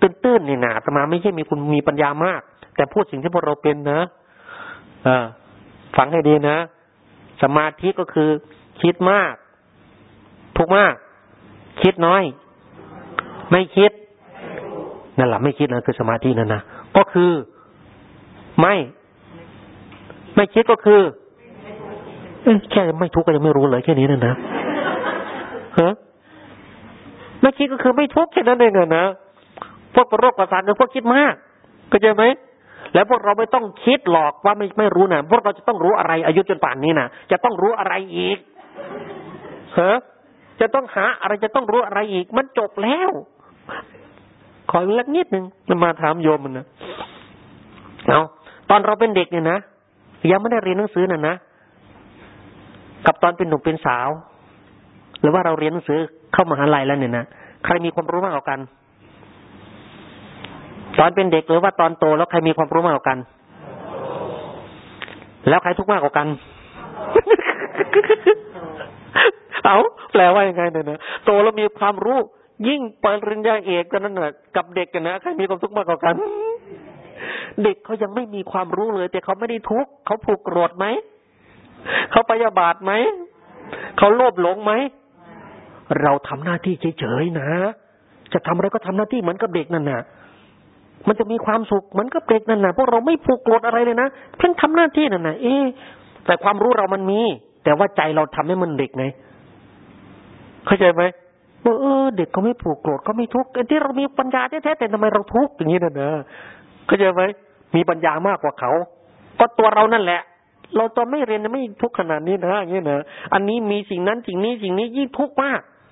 ตื้นๆนี่นะแต่มาไม่ใช่มีคุณมีปัญญามาก แต่พูดสิ่งที่พวกเราเป็นนะอ่าฟังให้ดีนะ สมาธิก็คือคิดมากทุกมาก คิดน้อย ไม่คิดนั่นแหละไม่คิดนะคือสมาธินั่นนะก็คือไม่ ไม่คิดก็คือแค่ไม่ทุกข์ก็ยังไม่รู้เลยแค่นี้นะนะฮะไม่คิดก็คือไม่ทุกข์แค่นั้นเองนะพวกโรคประสาทเนี่ยพวกคิดมากเข้าใจไหมแล้วพวกเราไม่ต้องคิดหลอกว่าไม่ไม่รู้นะพวกเราจะต้องรู้อะไรอายุจนป่านนี้นะจะต้องรู้อะไรอีกฮะจะต้องหาอะไรจะต้องรู้อะไรอีก มันจบแล้ว ขอเล็กนิดหนึ่งมาถามโยมมันนะเอาตอนเราเป็นเด็กเนี่ยนะยังไม่ได้เรียนหนังสือน่ะนะกับตอนเป็นหนุ่มเป็นสาว หรือว่าเราเรียนหนังสือเข้ามหาลัยแล้วเนี่ยนะใครมีความรู้มากกว่ากัน ตอนเป็นเด็กหรือว่าตอนโตแล้วใครมีความรู้มากกว่ากัน แล้วใครทุกข์มากกว่ากัน เอาแปลว่ายังไงเนี่ยนะโตแล้วมีความรู้ ยิ่งปริญญาเอกกันนั่นแหละกับเด็กกันนะใครมีความทุกข์มากกว่ากัน เด็กเขายังไม่มีความรู้เลย แต่เขาไม่ได้ทุกข์เขาผูกโกรธไหมเขาปยาบาทไหมเขาโลภหลงไหมเราทำหน้าที่เฉยๆนะ จะทำอะไรก็ทำหน้าที่เหมือนกับเด็กนั่นน่ะ มันจะมีความสุขเหมือนกับเด็กนั่นน่ะพวกเราไม่ผูกโกรธอะไรเลยนะเพียงทำหน้าที่นั่นน่ะเอ๊แต่ความรู้เรามันมี แต่ว่าใจเราทำให้มันเด็กไงเข้าใจไหม ว่าเออเด็กเขาไม่ผูกโกรธเขาไม่ทุกข์ที่เรามีปัญญาแท้ๆแต่ทำไมเราทุกข์อย่างนี้นะเนอะเข้าใจไหมมีปัญญามากกว่าเขาก็ตัวเรานั่นแหละ เราตอนไม่เรียนไม่ทุกขนาดนี้นะอย่างนี้นะอันนี้มีสิ่งนั้นสิ่งนี้สิ่งนี้ยิ่งทุกข์มาก